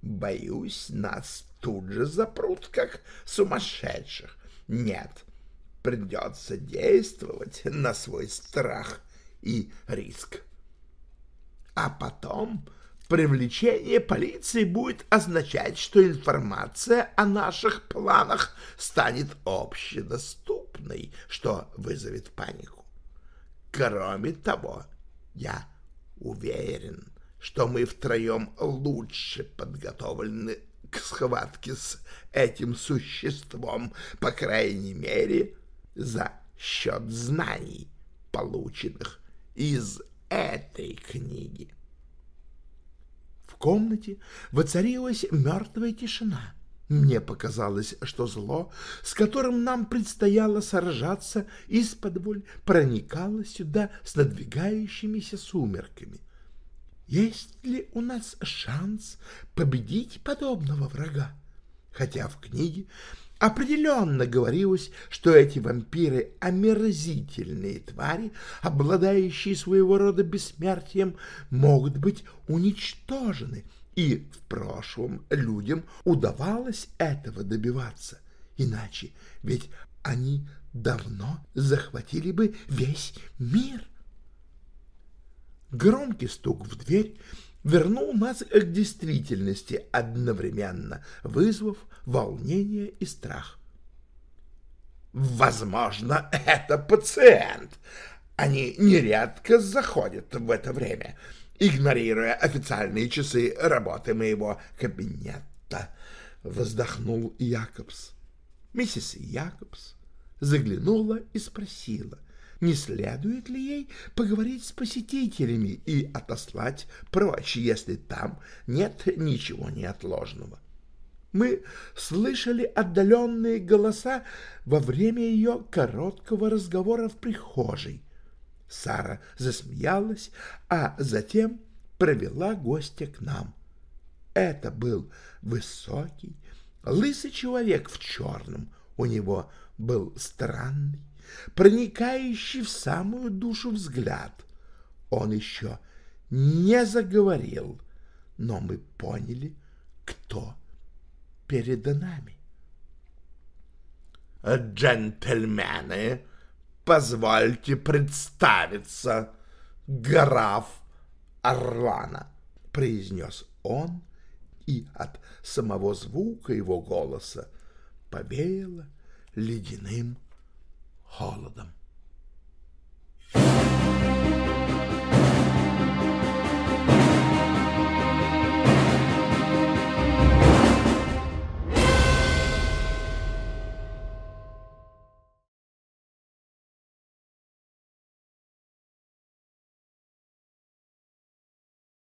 Боюсь, нас тут же запрут, как сумасшедших. Нет, придется действовать на свой страх и риск. А потом привлечение полиции будет означать, что информация о наших планах станет общедоступной, что вызовет панику. Кроме того, я уверен, что мы втроем лучше подготовлены к схватке с этим существом, по крайней мере, за счет знаний, полученных из этой книги. В комнате воцарилась мертвая тишина. Мне показалось, что зло, с которым нам предстояло сражаться, из-под воль проникало сюда с надвигающимися сумерками. Есть ли у нас шанс победить подобного врага? Хотя в книге Определенно говорилось, что эти вампиры — омерзительные твари, обладающие своего рода бессмертием, могут быть уничтожены, и в прошлом людям удавалось этого добиваться. Иначе ведь они давно захватили бы весь мир. Громкий стук в дверь вернул нас к действительности одновременно, вызвав волнение и страх. «Возможно, это пациент. Они нередко заходят в это время, игнорируя официальные часы работы моего кабинета», — вздохнул Якобс. Миссис Якобс заглянула и спросила, не следует ли ей поговорить с посетителями и отослать прочь, если там нет ничего неотложного. Мы слышали отдаленные голоса во время ее короткого разговора в прихожей. Сара засмеялась, а затем провела гостя к нам. Это был высокий, лысый человек в черном. У него был странный, проникающий в самую душу взгляд. Он еще не заговорил, но мы поняли, кто перед нами. «Джентльмены, позвольте представиться, граф Орлана», — произнес он, и от самого звука его голоса повеяло ледяным all of them.